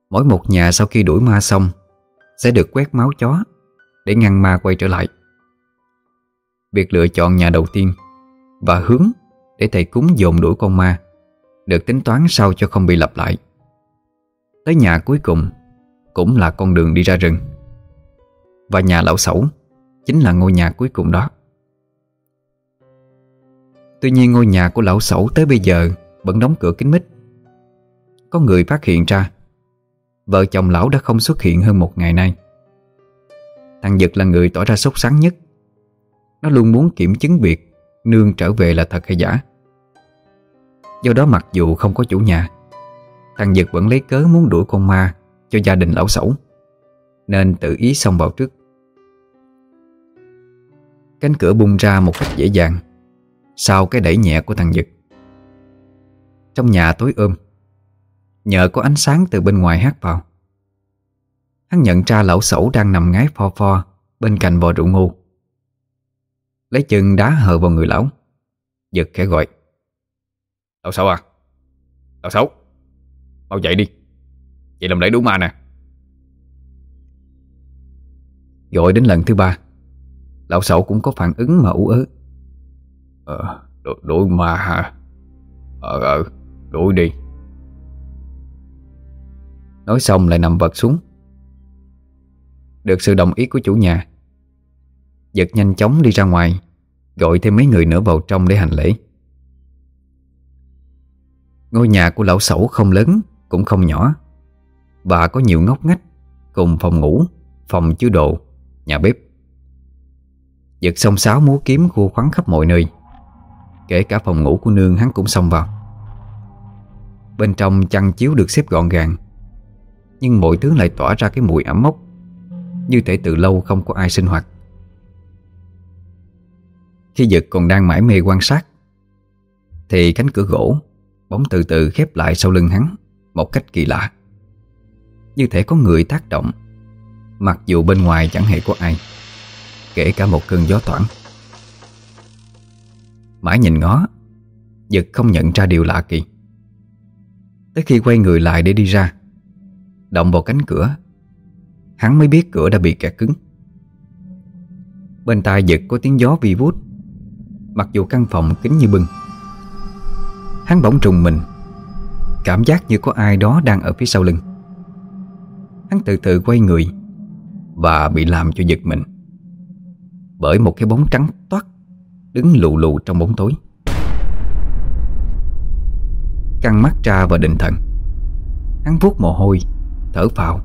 Mỗi một nhà sau khi đuổi ma xong, Sẽ được quét máu chó Để ngăn ma quay trở lại. Việc lựa chọn nhà đầu tiên Và hướng để thầy cúng dồn đuổi con ma Được tính toán sao cho không bị lặp lại. Tới nhà cuối cùng Cũng là con đường đi ra rừng. Và nhà lão sẩu Chính là ngôi nhà cuối cùng đó. Tuy nhiên ngôi nhà của lão sẩu tới bây giờ Vẫn đóng cửa kín mít. Có người phát hiện ra, Vợ chồng lão đã không xuất hiện hơn một ngày nay. Thằng Dực là người tỏ ra sốt sắng nhất. Nó luôn muốn kiểm chứng việc Nương trở về là thật hay giả. Do đó mặc dù không có chủ nhà Thằng Dực vẫn lấy cớ muốn đuổi con ma Cho gia đình lão sẩu, Nên tự ý xông vào trước. Cánh cửa bung ra một cách dễ dàng Sau cái đẩy nhẹ của thằng Dực Trong nhà tối ôm, Nhờ có ánh sáng từ bên ngoài hát vào, Hắn nhận ra lão sẩu đang nằm ngái pho pho Bên cạnh vò rượu ngu Lấy chân đá hờ vào người lão Giật khẽ gọi, Lão sẩu à Lão sẩu Mau dậy đi. Vậy làm lễ đủ ma nè. Gọi đến lần thứ ba Lão sẩu cũng có phản ứng mà ú ớ. Ờ Đuổi ma hả? Ờ ờ Đuổi đi. Nói xong lại nằm vật xuống. Được sự đồng ý của chủ nhà Giật nhanh chóng đi ra ngoài Gọi thêm mấy người nữa vào trong để hành lễ. Ngôi nhà của lão sẩu không lớn cũng không nhỏ. Và có nhiều ngóc ngách Cùng phòng ngủ, phòng chứa đồ, nhà bếp. Giật xong sáo múa kiếm khu khoắn khắp mọi nơi. Kể cả phòng ngủ của nương hắn cũng xông vào. Bên trong chăn chiếu được xếp gọn gàng Nhưng mọi thứ lại tỏa ra cái mùi ẩm mốc Như thể từ lâu không có ai sinh hoạt. Khi giật còn đang mải mê quan sát Thì cánh cửa gỗ Bóng từ từ khép lại sau lưng hắn. Một cách kỳ lạ. Như thể có người tác động, Mặc dù bên ngoài chẳng hề có ai, Kể cả một cơn gió thoảng. Mãi nhìn ngó Giật không nhận ra điều lạ kỳ. Tới khi quay người lại để đi ra, Động vào cánh cửa, Hắn mới biết cửa đã bị kẹt cứng. Bên tai giật có tiếng gió vi vút, Mặc dù căn phòng kín như bưng. Hắn bỗng trùng mình Cảm giác như có ai đó đang ở phía sau lưng. Hắn từ từ quay người Và bị làm cho giật mình Bởi một cái bóng trắng toát Đứng lù lù trong bóng tối. Căng mắt ra và định thần, Hắn vuốt mồ hôi, Thở phào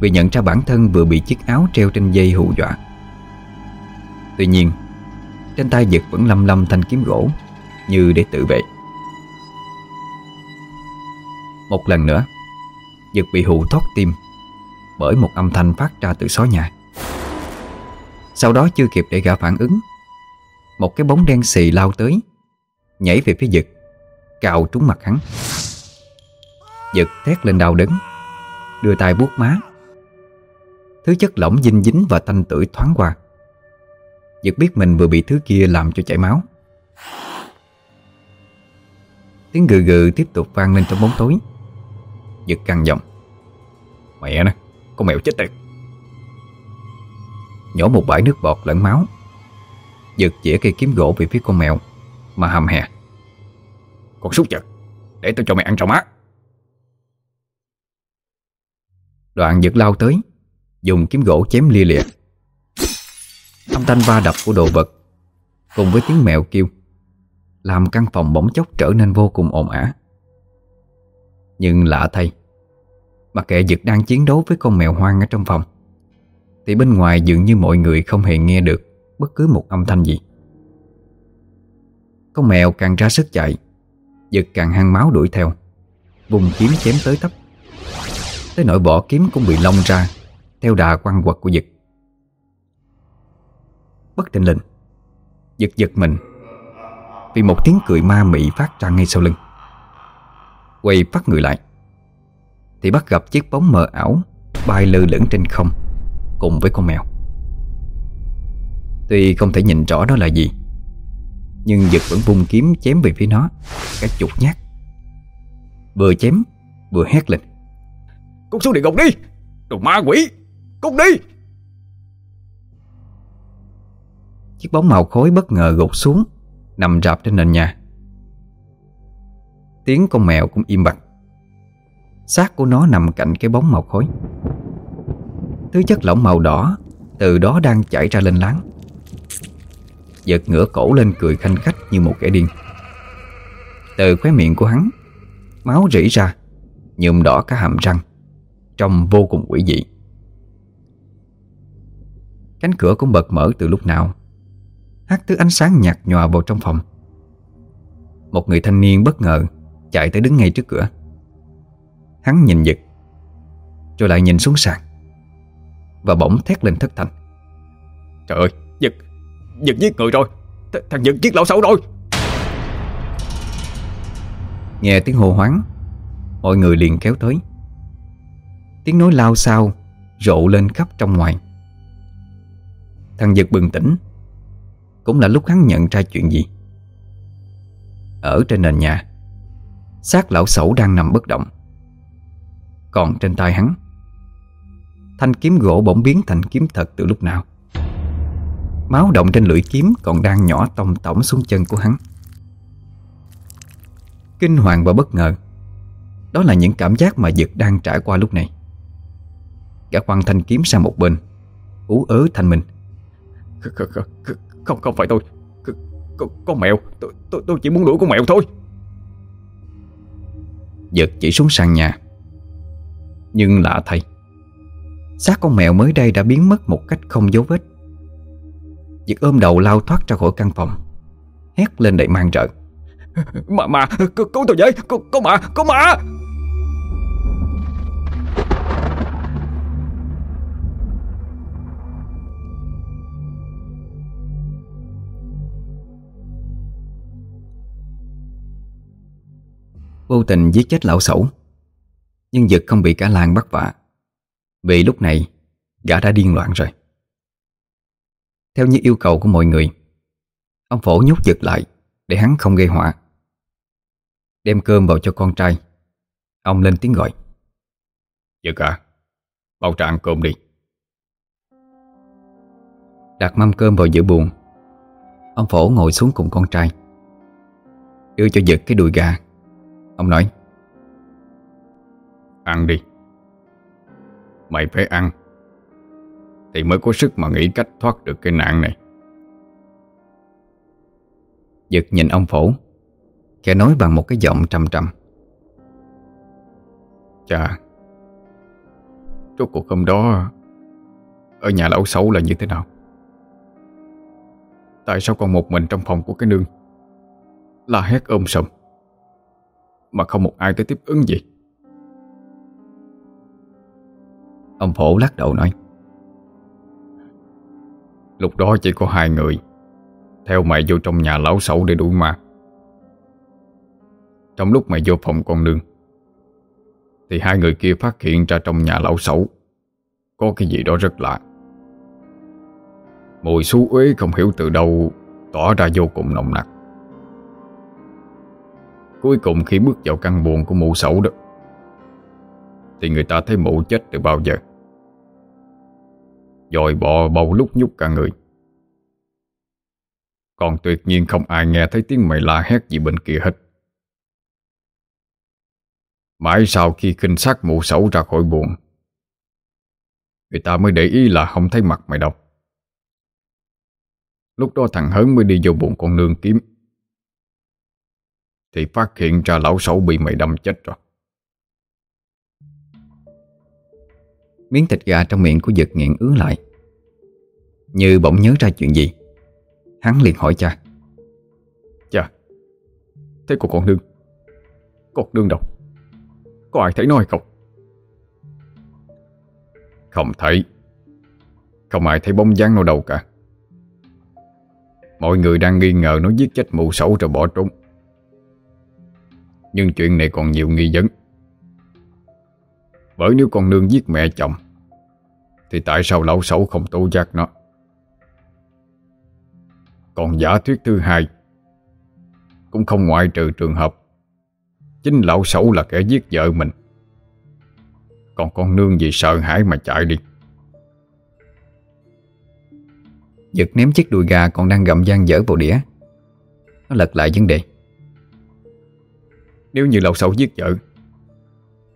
Vì nhận ra bản thân vừa bị chiếc áo treo trên dây hù dọa. Tuy nhiên, Trên tay giật vẫn lâm lâm thanh kiếm gỗ Như để tự vệ. Một lần nữa. Giật bị hụ thoát tim, Bởi một âm thanh phát ra từ xó nhà. Sau đó chưa kịp để gã phản ứng, Một cái bóng đen xì lao tới, Nhảy về phía giật, Cào trúng mặt hắn. Giật thét lên đau đớn, Đưa tay buốt má. Thứ chất lỏng dinh dính và tanh tưởi thoáng qua. Giật biết mình vừa bị thứ kia làm cho chảy máu. Tiếng gừ gừ tiếp tục vang lên trong bóng tối. Giật căng giọng. Mẹ nó, con mèo chết tiệt. Nhổ một bãi nước bọt lẫn máu. Giật chĩa cây kiếm gỗ về phía con mèo Mà hầm hè. Con súc vật Để tôi cho mày ăn trò má. Đoạn giật lao tới Dùng kiếm gỗ chém lia lịa. Âm thanh va đập của đồ vật Cùng với tiếng mèo kêu Làm căn phòng bỗng chốc trở nên vô cùng ồn ả nhưng lạ thay, Mặc kệ Dực đang chiến đấu với con mèo hoang ở trong phòng, Thì bên ngoài dường như mọi người không hề nghe được Bất cứ một âm thanh gì. Con mèo càng ra sức chạy, Dực càng hăng máu đuổi theo, Vùng kiếm chém tới tấp. Tới nỗi bỏ kiếm cũng bị lông ra, Theo đà quăng quật của Dực. Bất tình lình Giật giật mình, Vì một tiếng cười ma mị phát ra ngay sau lưng. Quay phát người lại. Thì bắt gặp chiếc bóng mờ ảo Bay lơ lửng trên không Cùng với con mèo. Tuy không thể nhìn rõ đó là gì Nhưng giật vẫn vung kiếm chém về phía nó Cả chục nhát. Vừa chém vừa hét lên. Cút xuống địa ngục đi! Đồ ma quỷ! Cút đi! Chiếc bóng màu khối bất ngờ gục xuống Nằm rạp trên nền nhà Tiếng con mèo cũng im bặt. Xác của nó nằm cạnh cái bóng màu khối Thứ chất lỏng màu đỏ Từ đó đang chảy ra lên láng. Giật ngửa cổ lên cười khanh khách như một kẻ điên. Từ khóe miệng của hắn, Máu rỉ ra, Nhuộm đỏ cả hàm răng, Trông vô cùng quỷ dị. Cánh cửa cũng bật mở từ lúc nào. Hắt thứ ánh sáng nhạt nhòa vào trong phòng. Một người thanh niên bất ngờ Chạy tới đứng ngay trước cửa. Hắn nhìn Dực Rồi lại nhìn xuống sàn Và bỗng thét lên thất thanh. Trời ơi Dực Dực giết người rồi Th Thằng Dực giết lão xấu rồi. Nghe tiếng hô hoáng Mọi người liền kéo tới. Tiếng nói lao sao Rộ lên khắp trong ngoài. Thằng Dực bừng tỉnh cũng là lúc hắn nhận ra chuyện gì. Ở trên nền nhà xác lão sẩu đang nằm bất động. Còn trên tay hắn Thanh kiếm gỗ bỗng biến thành kiếm thật từ lúc nào. Máu động trên lưỡi kiếm còn đang nhỏ tông tổng xuống chân của hắn. Kinh hoàng và bất ngờ Đó là những cảm giác mà Dực đang trải qua lúc này. Gã quăng thanh kiếm sang một bên Ú ớ thanh minh không không phải tôi. Con, con mèo tôi, tôi, tôi chỉ muốn đuổi con mèo thôi. Giật chỉ xuống sàn nhà Nhưng lạ thay xác con mèo mới đây đã biến mất một cách không dấu vết Giật ôm đầu lao thoát ra khỏi căn phòng Hét lên đầy mang trợ Mà mà Cứu tôi với Có, có mà Có mà Vô tình giết chết lão sẩu. Nhưng Dực không bị cả làng bắt vạ. Vì lúc này Gã đã điên loạn rồi. Theo như yêu cầu của mọi người Ông phổ nhốt giật lại Để hắn không gây họa. Đem cơm vào cho con trai. Ông lên tiếng gọi. Giật à Bao trạng cơm đi. Đặt mâm cơm vào giữa buồng Ông phổ ngồi xuống cùng con trai. Đưa cho giật cái đùi gà Ông nói. Ăn đi. Mày phải ăn. Thì mới có sức mà nghĩ cách thoát được cái nạn này. Giật nhìn ông phổ. Khẽ nói bằng một cái giọng trầm trầm. Chà. Rốt cuộc hôm đó Ở nhà lão xấu là như thế nào? Tại sao còn một mình trong phòng của cái nương? La hét ôm sầm mà không một ai tới tiếp ứng gì. Ông phổ lắc đầu nói, Lúc đó chỉ có hai người, Theo mày vô trong nhà lão xấu để đuổi ma. Trong lúc mày vô phòng con nương, Thì hai người kia phát hiện ra trong nhà lão xấu Có cái gì đó rất lạ. Mùi xú uế không hiểu từ đâu Tỏ ra vô cùng nồng nặc. Cuối cùng khi bước vào căn buồn của mụ sẩu đó, Thì người ta thấy mụ chết từ bao giờ. Rồi bò bầu lúc nhúc cả người. Còn tuyệt nhiên không ai nghe thấy tiếng mày la hét gì bên kia hết. Mãi sau khi kinh sát mụ sẩu ra khỏi buồn Người ta mới để ý là không thấy mặt mày đâu. Lúc đó thằng Hớn mới đi vô buồn con nương kiếm. Thì phát hiện ra lão xấu bị mày đâm chết rồi. Miếng thịt gà trong miệng của giật nghiện ứa lại. Như bỗng nhớ ra chuyện gì Hắn liền hỏi cha. Cha Thế của con nương Con nương đâu? Có ai thấy nó hay không? Không thấy Không ai thấy bóng dáng nó đâu cả. Mọi người đang nghi ngờ nó giết chết mụ xấu rồi bỏ trốn nhưng chuyện này còn nhiều nghi vấn. Bởi nếu con nương giết mẹ chồng, Thì tại sao lão xấu không tố giác nó? Còn giả thuyết thứ hai, Cũng không ngoại trừ trường hợp, Chính lão xấu là kẻ giết vợ mình. Còn con nương vì sợ hãi mà chạy đi. Giật ném chiếc đùi gà còn đang gặm gian dở vào đĩa. Nó lật lại vấn đề. Nếu như lão xấu giết vợ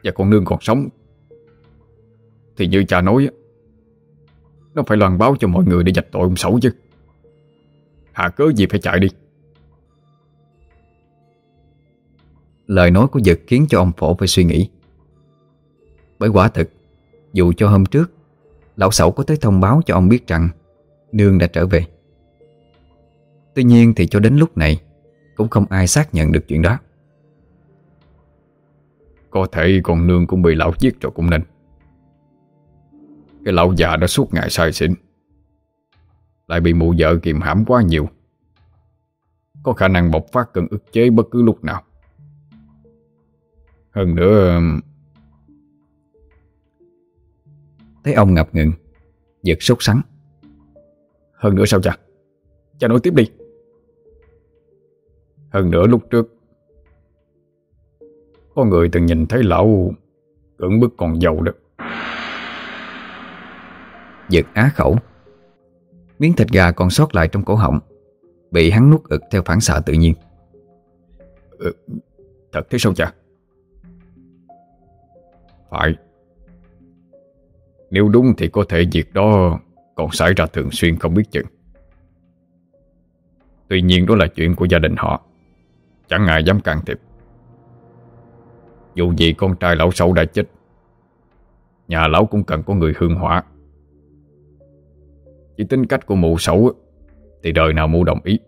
Và con nương còn sống, Thì như cha nói Nó phải loan báo cho mọi người để dạch tội ông xấu chứ. Hạ cớ gì phải chạy đi? Lời nói của Dực khiến cho ông phổ phải suy nghĩ. Bởi quả thực, Dù cho hôm trước, Lão Sẩu có tới thông báo cho ông biết rằng Nương đã trở về. Tuy nhiên thì cho đến lúc này, Cũng không ai xác nhận được chuyện đó. Có thể con nương cũng bị lão giết rồi cũng nên. Cái lão già đã suốt ngày sai xỉn, Lại bị mụ vợ kiềm hãm quá nhiều. Có khả năng bộc phát cơn ức chế bất cứ lúc nào. Hơn nữa, Thấy ông ngập ngừng, Giật sốt sắng. Hơn nữa sao cha? Cha nói tiếp đi. Hơn nữa lúc trước có người từng nhìn thấy lão Cưỡng bức con dâu đó. Giật á khẩu. Miếng thịt gà còn sót lại trong cổ họng Bị hắn nuốt ực theo phản xạ tự nhiên. Ừ, Thật thế sao cha Phải. Nếu đúng thì có thể việc đó Còn xảy ra thường xuyên không biết chừng. Tuy nhiên đó là chuyện của gia đình họ Chẳng ai dám can thiệp dù gì con trai lão sâu đã chết, Nhà lão cũng cần có người hương hỏa. Chỉ tính cách của mụ xấu Thì đời nào mụ đồng ý.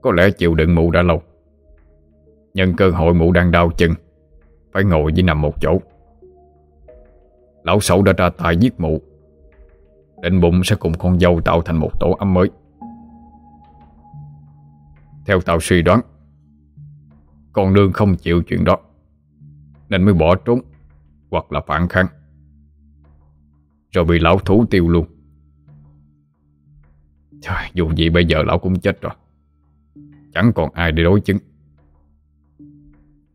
Có lẽ chịu đựng mụ đã lâu, Nhân cơ hội mụ đang đau chân, Phải ngồi với nằm một chỗ. Lão xấu đã ra tay giết mụ, Định bụng sẽ cùng con dâu tạo thành một tổ ấm mới. Theo tao suy đoán con nương không chịu chuyện đó Nên mới bỏ trốn Hoặc là phản kháng. Rồi bị lão thủ tiêu luôn. Trời, dù gì bây giờ lão cũng chết rồi. Chẳng còn ai để đối chứng.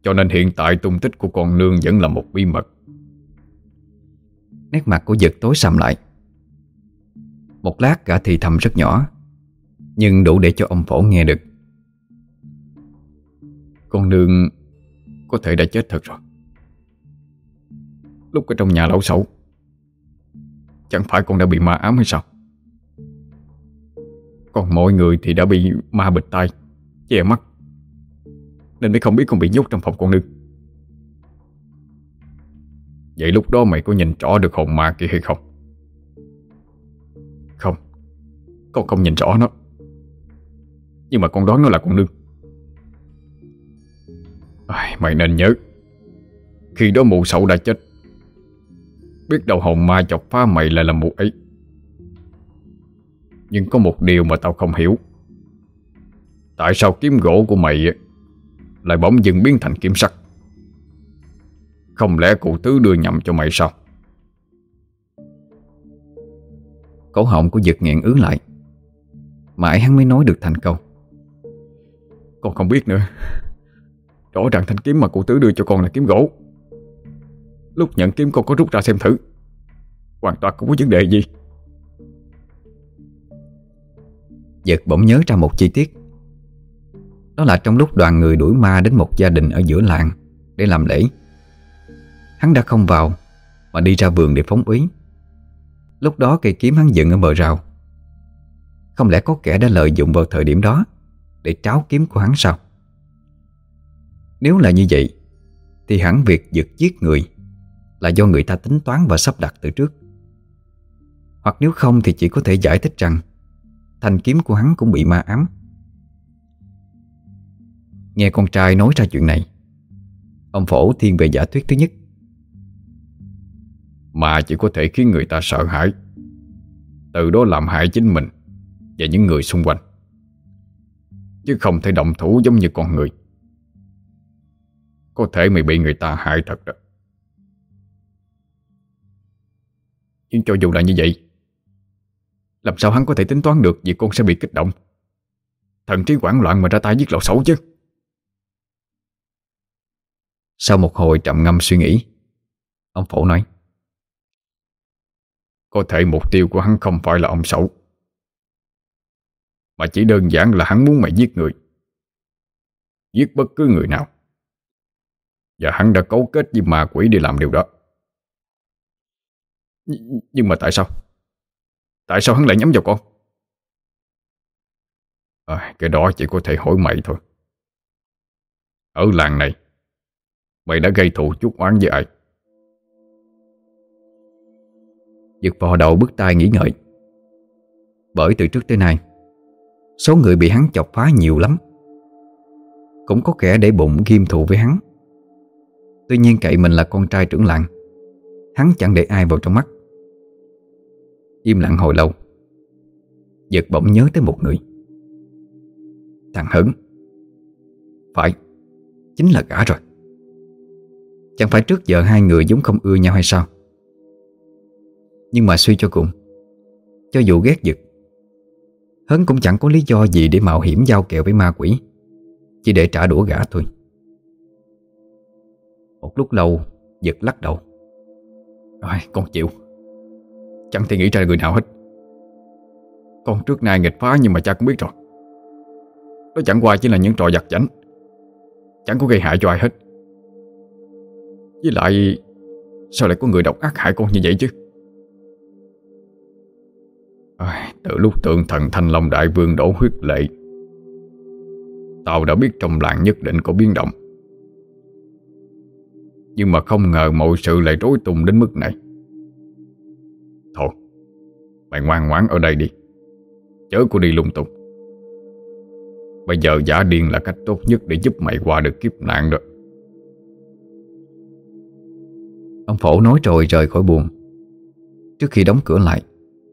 Cho nên hiện tại tung tích của con nương vẫn là một bí mật. Nét mặt của giật tối sầm lại. Một lát cả thì thầm rất nhỏ Nhưng đủ để cho ông phổ nghe được. Con nương có thể đã chết thật rồi. Lúc ở trong nhà lão sẩu Chẳng phải con đã bị ma ám hay sao? Còn mọi người thì đã bị ma bịt tai, Che mắt, Nên mới không biết con bị nhốt trong phòng con nương Vậy lúc đó mày có nhìn rõ được hồn ma kia hay không? Không, Con không nhìn rõ nó. Nhưng mà con đoán nó là con nương. Mày nên nhớ. Khi đó mụ sậu đã chết Biết đâu hồn ma chọc phá mày lại là mụ ấy. Nhưng có một điều mà tao không hiểu. Tại sao kiếm gỗ của mày Lại bỗng dừng biến thành kiếm sắt? Không lẽ cụ tứ đưa nhầm cho mày sao? Cổ họng của giật nghẹn ứ lại. Mãi hắn mới nói được thành câu. Con không biết nữa Rõ ràng thanh kiếm mà cụ tứ đưa cho con là kiếm gỗ. Lúc nhận kiếm con có rút ra xem thử. Hoàn toàn không có vấn đề gì? Giật bỗng nhớ ra một chi tiết. Đó là trong lúc đoàn người đuổi ma đến một gia đình ở giữa làng Để làm lễ. Hắn đã không vào, Mà đi ra vườn để phóng úy Lúc đó cây kiếm hắn dựng ở bờ rào. Không lẽ có kẻ đã lợi dụng vào thời điểm đó Để tráo kiếm của hắn sao? Nếu là như vậy, Thì hẳn việc giật giết người Là do người ta tính toán và sắp đặt từ trước. Hoặc nếu không thì chỉ có thể giải thích rằng Thanh kiếm của hắn cũng bị ma ám. Nghe con trai nói ra chuyện này, Ông phổ thiên về giả thuyết thứ nhất. Mà chỉ có thể khiến người ta sợ hãi, Từ đó làm hại chính mình Và những người xung quanh. Chứ không thể động thủ giống như con người. Có thể mày bị người ta hại thật đó. Nhưng cho dù là như vậy, Làm sao hắn có thể tính toán được Vì con sẽ bị kích động? Thần trí quảng loạn mà ra tay giết lão xấu chứ. Sau một hồi trầm ngâm suy nghĩ, Ông phổ nói, Có thể mục tiêu của hắn không phải là ông xấu, Mà chỉ đơn giản là hắn muốn mày giết người. Giết bất cứ người nào. Và hắn đã cấu kết với ma quỷ để làm điều đó. Nh Nhưng mà tại sao? Tại sao hắn lại nhắm vào con? À, Cái đó chỉ có thể hỏi mày thôi. Ở làng này Mày đã gây thù chút oán với ai? Giật vò đầu bước tai nghĩ ngợi. Bởi từ trước tới nay Số người bị hắn chọc phá nhiều lắm. Cũng có kẻ để bụng ghim thù với hắn. Tuy nhiên cậy mình là con trai trưởng làng, Hắn chẳng để ai vào trong mắt. Im lặng hồi lâu, Giật bỗng nhớ tới một người. Thằng Hấn. Phải, Chính là gã rồi. Chẳng phải trước giờ hai người giống không ưa nhau hay sao? Nhưng mà suy cho cùng, Cho dù ghét giật, Hấn cũng chẳng có lý do gì để mạo hiểm giao kèo với ma quỷ, Chỉ để trả đũa gã thôi. Một lúc lâu Giật lắc đầu. Rồi con chịu. Chẳng thể nghĩ ra người nào hết. Con trước nay nghịch phá nhưng mà cha cũng biết rồi. Nó chẳng qua chỉ là những trò giặt giảnh Chẳng có gây hại cho ai hết. Với lại Sao lại có người độc ác hại con như vậy chứ? À, Từ lúc tượng thần Thanh Long Đại Vương đổ huyết lệ Tao đã biết trong làng nhất định có biến động. Nhưng mà không ngờ mọi sự lại rối tung đến mức này. Thôi Mày ngoan ngoãn ở đây đi. Chớ có đi lung tung. Bây giờ giả điên là cách tốt nhất Để giúp mày qua được kiếp nạn rồi Ông phổ nói rồi rời khỏi buồn Trước khi đóng cửa lại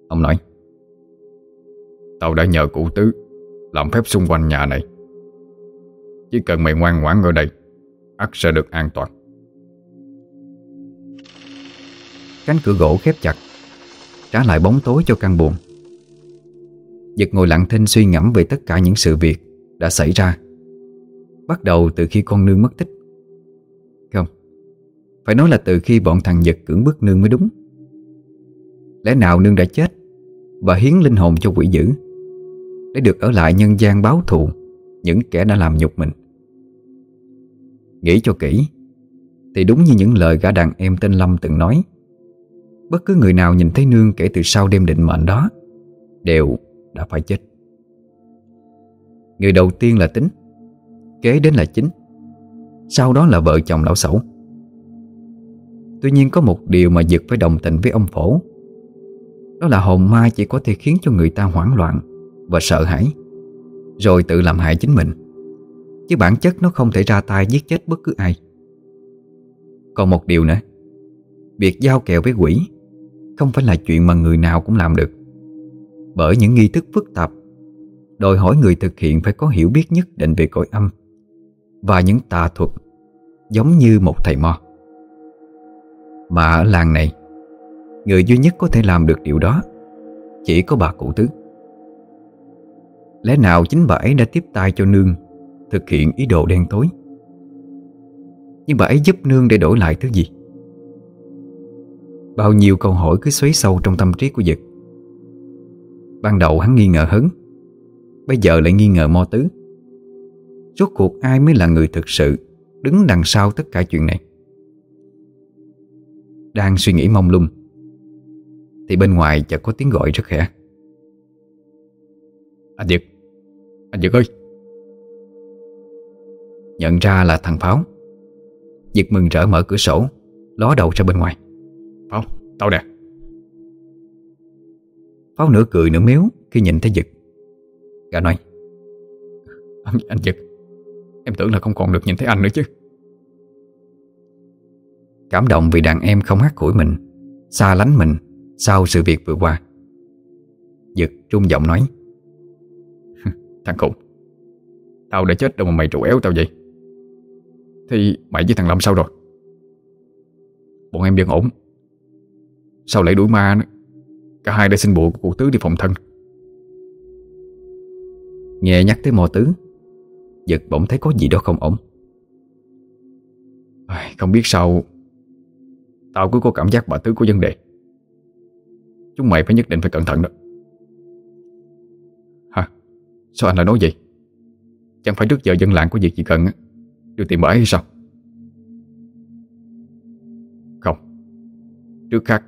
Ông nói Tao đã nhờ cụ tứ Làm phép xung quanh nhà này. Chỉ cần mày ngoan ngoãn ở đây ắt sẽ được an toàn Cánh cửa gỗ khép chặt, Trả lại bóng tối cho căn buồn Giật ngồi lặng thinh suy ngẫm về tất cả những sự việc Đã xảy ra, Bắt đầu từ khi con nương mất tích. Không, Phải nói là từ khi bọn thằng Giật cưỡng bức nương mới đúng. Lẽ nào nương đã chết Và hiến linh hồn cho quỷ dữ Để được ở lại nhân gian báo thù Những kẻ đã làm nhục mình? Nghĩ cho kỹ, Thì đúng như những lời gã đàn em tên Lâm từng nói Bất cứ người nào nhìn thấy nương kể từ sau đêm định mệnh đó, Đều đã phải chết. Người đầu tiên là tính, Kế đến là chính, Sau đó là vợ chồng lão sẩu. Tuy nhiên có một điều mà Dực phải đồng tình với ông phổ, Đó là hồn ma chỉ có thể khiến cho người ta hoảng loạn Và sợ hãi, Rồi tự làm hại chính mình, Chứ bản chất nó không thể ra tay giết chết bất cứ ai. Còn một điều nữa, Việc giao kèo với quỷ không phải là chuyện mà người nào cũng làm được. Bởi những nghi thức phức tạp, Đòi hỏi người thực hiện phải có hiểu biết nhất định về cõi âm Và những tà thuật Giống như một thầy mo. Mà ở làng này, Người duy nhất có thể làm được điều đó Chỉ có bà cụ tứ. Lẽ nào chính bà ấy đã tiếp tay cho nương Thực hiện ý đồ đen tối? Nhưng bà ấy giúp nương để đổi lại thứ gì? Bao nhiêu câu hỏi cứ xoáy sâu trong tâm trí của Dực Ban đầu hắn nghi ngờ Hứng, Bây giờ lại nghi ngờ mo tứ. Rốt cuộc ai mới là người thực sự Đứng đằng sau tất cả chuyện này? Đang suy nghĩ mong lung Thì bên ngoài chợt có tiếng gọi rất khẽ. Anh Dực Anh Dực ơi! Nhận ra là thằng Pháo. Dực mừng rỡ mở cửa sổ Ló đầu ra bên ngoài. Pháo, tao nè. Pháo nửa cười nửa miếu Khi nhìn thấy Dực. Gã nói Anh, anh Dực Em tưởng là không còn được nhìn thấy anh nữa chứ. Cảm động vì đàn em không hát củi mình Xa lánh mình Sau sự việc vừa qua. Dực trung giọng nói Thằng khủng Tao đã chết đâu mà mày trụ éo tao vậy? Thì mày với thằng Lâm sao rồi? Bọn em vẫn ổn. Sau lễ đuổi ma Cả hai đã xin bộ của cụ tứ đi phòng thân. Nghe nhắc tới mò tứ, Giật bỗng thấy có gì đó không ổn. Không biết sao, Tao cứ có cảm giác bà tứ có vấn đề. Chúng mày phải nhất định phải cẩn thận đó. Hả? Sao anh lại nói vậy? Chẳng phải trước giờ dân làng có việc gì cần Đưa tìm bà ấy hay sao? Không. Trước khác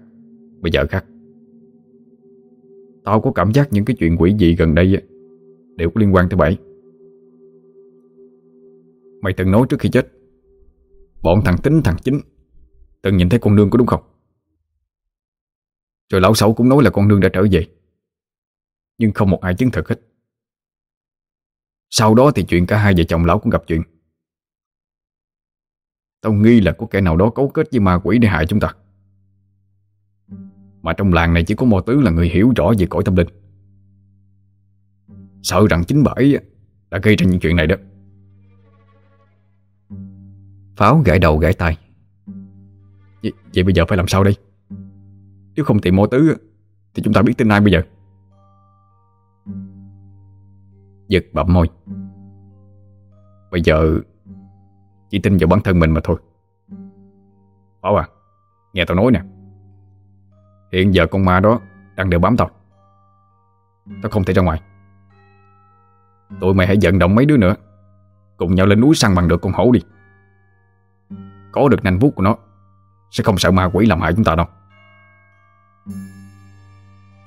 Bây giờ khác Tao có cảm giác những cái chuyện quỷ dị gần đây Đều có liên quan tới bảy Mày từng nói trước khi chết, Bọn thằng tính, thằng chính, Từng nhìn thấy con nương có đúng không? Rồi lão sáu cũng nói là con nương đã trở về, Nhưng không một ai chứng thực hết. Sau đó thì chuyện cả hai vợ chồng lão cũng gặp chuyện. Tao nghi là có kẻ nào đó cấu kết với ma quỷ để hại chúng ta. Mà trong làng này chỉ có mò tứ là người hiểu rõ về cõi tâm linh. Sợ rằng chính bà ấy đã gây ra những chuyện này đó. Pháo gãi đầu gãi tay vậy, vậy bây giờ phải làm sao đây? Nếu không tìm mô tứ Thì chúng ta biết tin ai bây giờ. Giật bậm môi. Bây giờ Chỉ tin vào bản thân mình mà thôi. Bảo à Nghe tao nói nè Hiện giờ con ma đó Đang đều bám tao. Tao không thể ra ngoài. Tụi mày hãy vận động mấy đứa nữa. Cùng nhau lên núi săn bằng được con hổ đi. Có được nanh vuốt của nó Sẽ không sợ ma quỷ làm hại chúng ta đâu.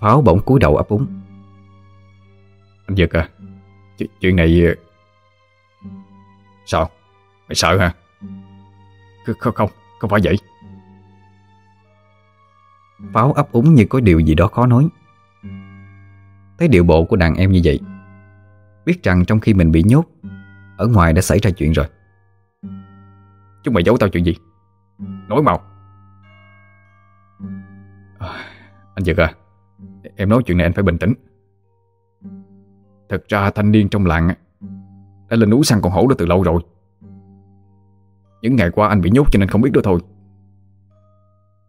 Pháo bỗng cúi đầu ấp úng. Anh Dực à Ch Chuyện này Sao? Mày sợ hả? Không không Không phải vậy Pháo ấp úng như có điều gì đó khó nói. Thấy điệu bộ của đàn em như vậy Biết rằng trong khi mình bị nhốt Ở ngoài đã xảy ra chuyện rồi. Chúng mày giấu tao chuyện gì? Nói mau. À, Anh Dực à Em nói chuyện này anh phải bình tĩnh. Thật ra thanh niên trong làng Đã lên núi săn con hổ đó từ lâu rồi. Những ngày qua anh bị nhốt cho nên không biết đó thôi.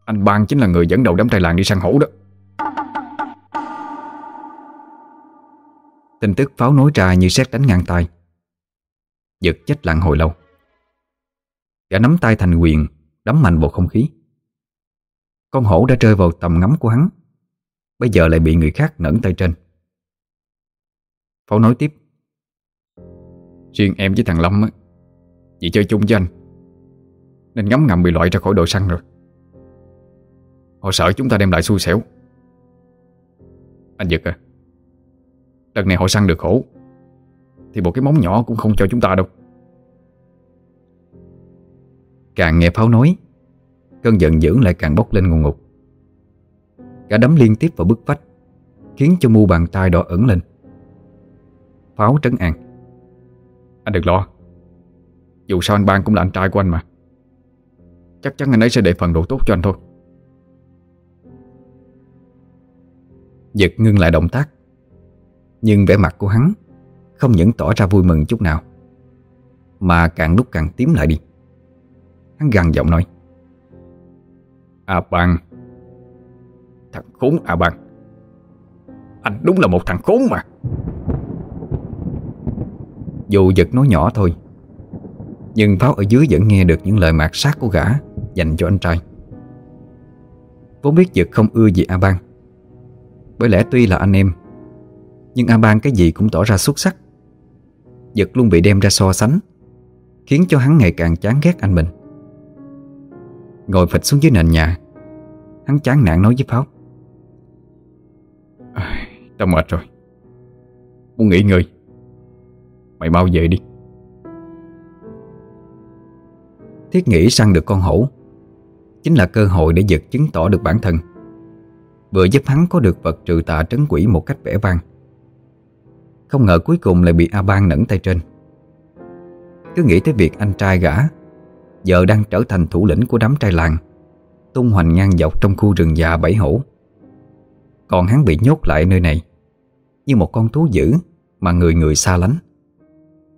Anh Ban chính là người dẫn đầu đám trai làng đi săn hổ đó. Tin tức pháo nối ra như xét đánh ngang tay Giật chết lặng hồi lâu. Gã nắm tay thành quyền, Đấm mạnh vào không khí. Con hổ đã rơi vào tầm ngắm của hắn. Bây giờ lại bị người khác ngẩng tay trên. Pháo nói tiếp. Riêng em với thằng Lâm á, Vì chơi chung với anh, Nên ngấm ngầm bị loại ra khỏi đội săn rồi. Họ sợ chúng ta đem lại xui xẻo. Anh Dực à Lần này họ săn được khổ, Thì một cái móng nhỏ cũng không cho chúng ta đâu. Càng nghe pháo nói, Cơn giận dữ lại càng bốc lên ngùn ngục Cả đấm liên tiếp vào bức vách, Khiến cho mu bàn tay đỏ ẩn lên. Pháo trấn an. Anh đừng lo, Dù sao anh Ban cũng là anh trai của anh mà. Chắc chắn anh ấy sẽ để phần đồ tốt cho anh thôi. Giật ngưng lại động tác. Nhưng vẻ mặt của hắn Không những tỏ ra vui mừng chút nào Mà càng lúc càng tím lại đi. Hắn gằn giọng nói À Ban Thằng khốn à Ban Anh đúng là một thằng khốn mà. Dù giật nói nhỏ thôi Nhưng Pháo ở dưới vẫn nghe được những lời mạt sát của gã Dành cho anh trai. Vốn biết giật không ưa gì A Ban Bởi lẽ tuy là anh em Nhưng A Ban cái gì cũng tỏ ra xuất sắc. Giật luôn bị đem ra so sánh Khiến cho hắn ngày càng chán ghét anh mình. Ngồi phịch xuống dưới nền nhà Hắn chán nản nói với Pháo. À, Tao mệt rồi. Muốn nghỉ ngơi. Mày mau về đi. Thiết nghĩ săn được con hổ Chính là cơ hội để giật chứng tỏ được bản thân Vừa giúp hắn có được vật trừ tà trấn quỷ một cách vẻ vang. Không ngờ cuối cùng lại bị A Bang nẫn tay trên. Cứ nghĩ tới việc anh trai gã Giờ đang trở thành thủ lĩnh của đám trai làng, Tung hoành ngang dọc trong khu rừng già bảy hổ. Còn hắn bị nhốt lại nơi này Như một con thú dữ Mà người người xa lánh.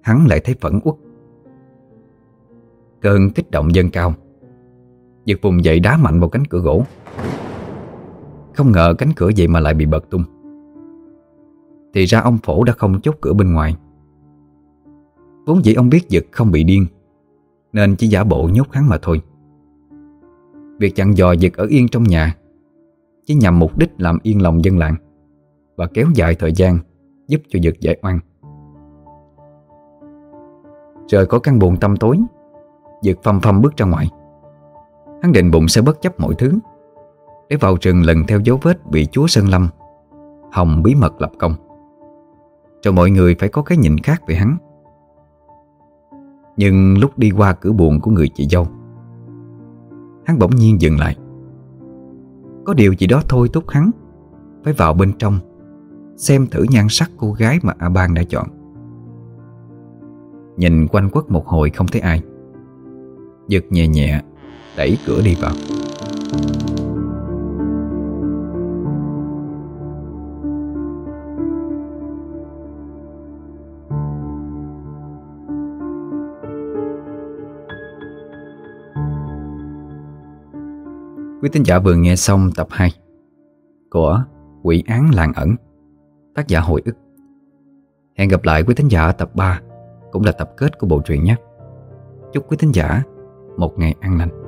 Hắn lại thấy phẫn uất. Cơn kích động dâng cao Giật vùng dậy đá mạnh vào cánh cửa gỗ. Không ngờ cánh cửa vậy mà lại bị bật tung. Thì ra ông phổ đã không chốt cửa bên ngoài. Vốn dĩ ông biết Dực không bị điên, Nên chỉ giả bộ nhốt hắn mà thôi. Việc chặn dò Dực ở yên trong nhà Chỉ nhằm mục đích làm yên lòng dân làng Và kéo dài thời gian Giúp cho Dực giải oan. Trời có căn buồn tâm tối, Dực phầm phầm bước ra ngoài. Hắn định bụng sẽ bất chấp mọi thứ. Để vào rừng lần theo dấu vết Bị chúa Sơn Lâm. Hồng bí mật lập công. Cho mọi người phải có cái nhìn khác về hắn. Nhưng lúc đi qua cửa buồn của người chị dâu, Hắn bỗng nhiên dừng lại. Có điều gì đó thôi thúc hắn Phải vào bên trong, Xem thử nhan sắc cô gái mà A Bang đã chọn. Nhìn quanh quất một hồi không thấy ai. Giật nhẹ nhẹ, Đẩy cửa đi vào. Quý tín giả vừa nghe xong tập 2 Của Quỷ án làng ẩn, Tác giả hồi ức. Hẹn gặp lại quý tín giả tập 3 Cũng là tập kết của bộ truyện nhé. Chúc quý tín giả một ngày an lành.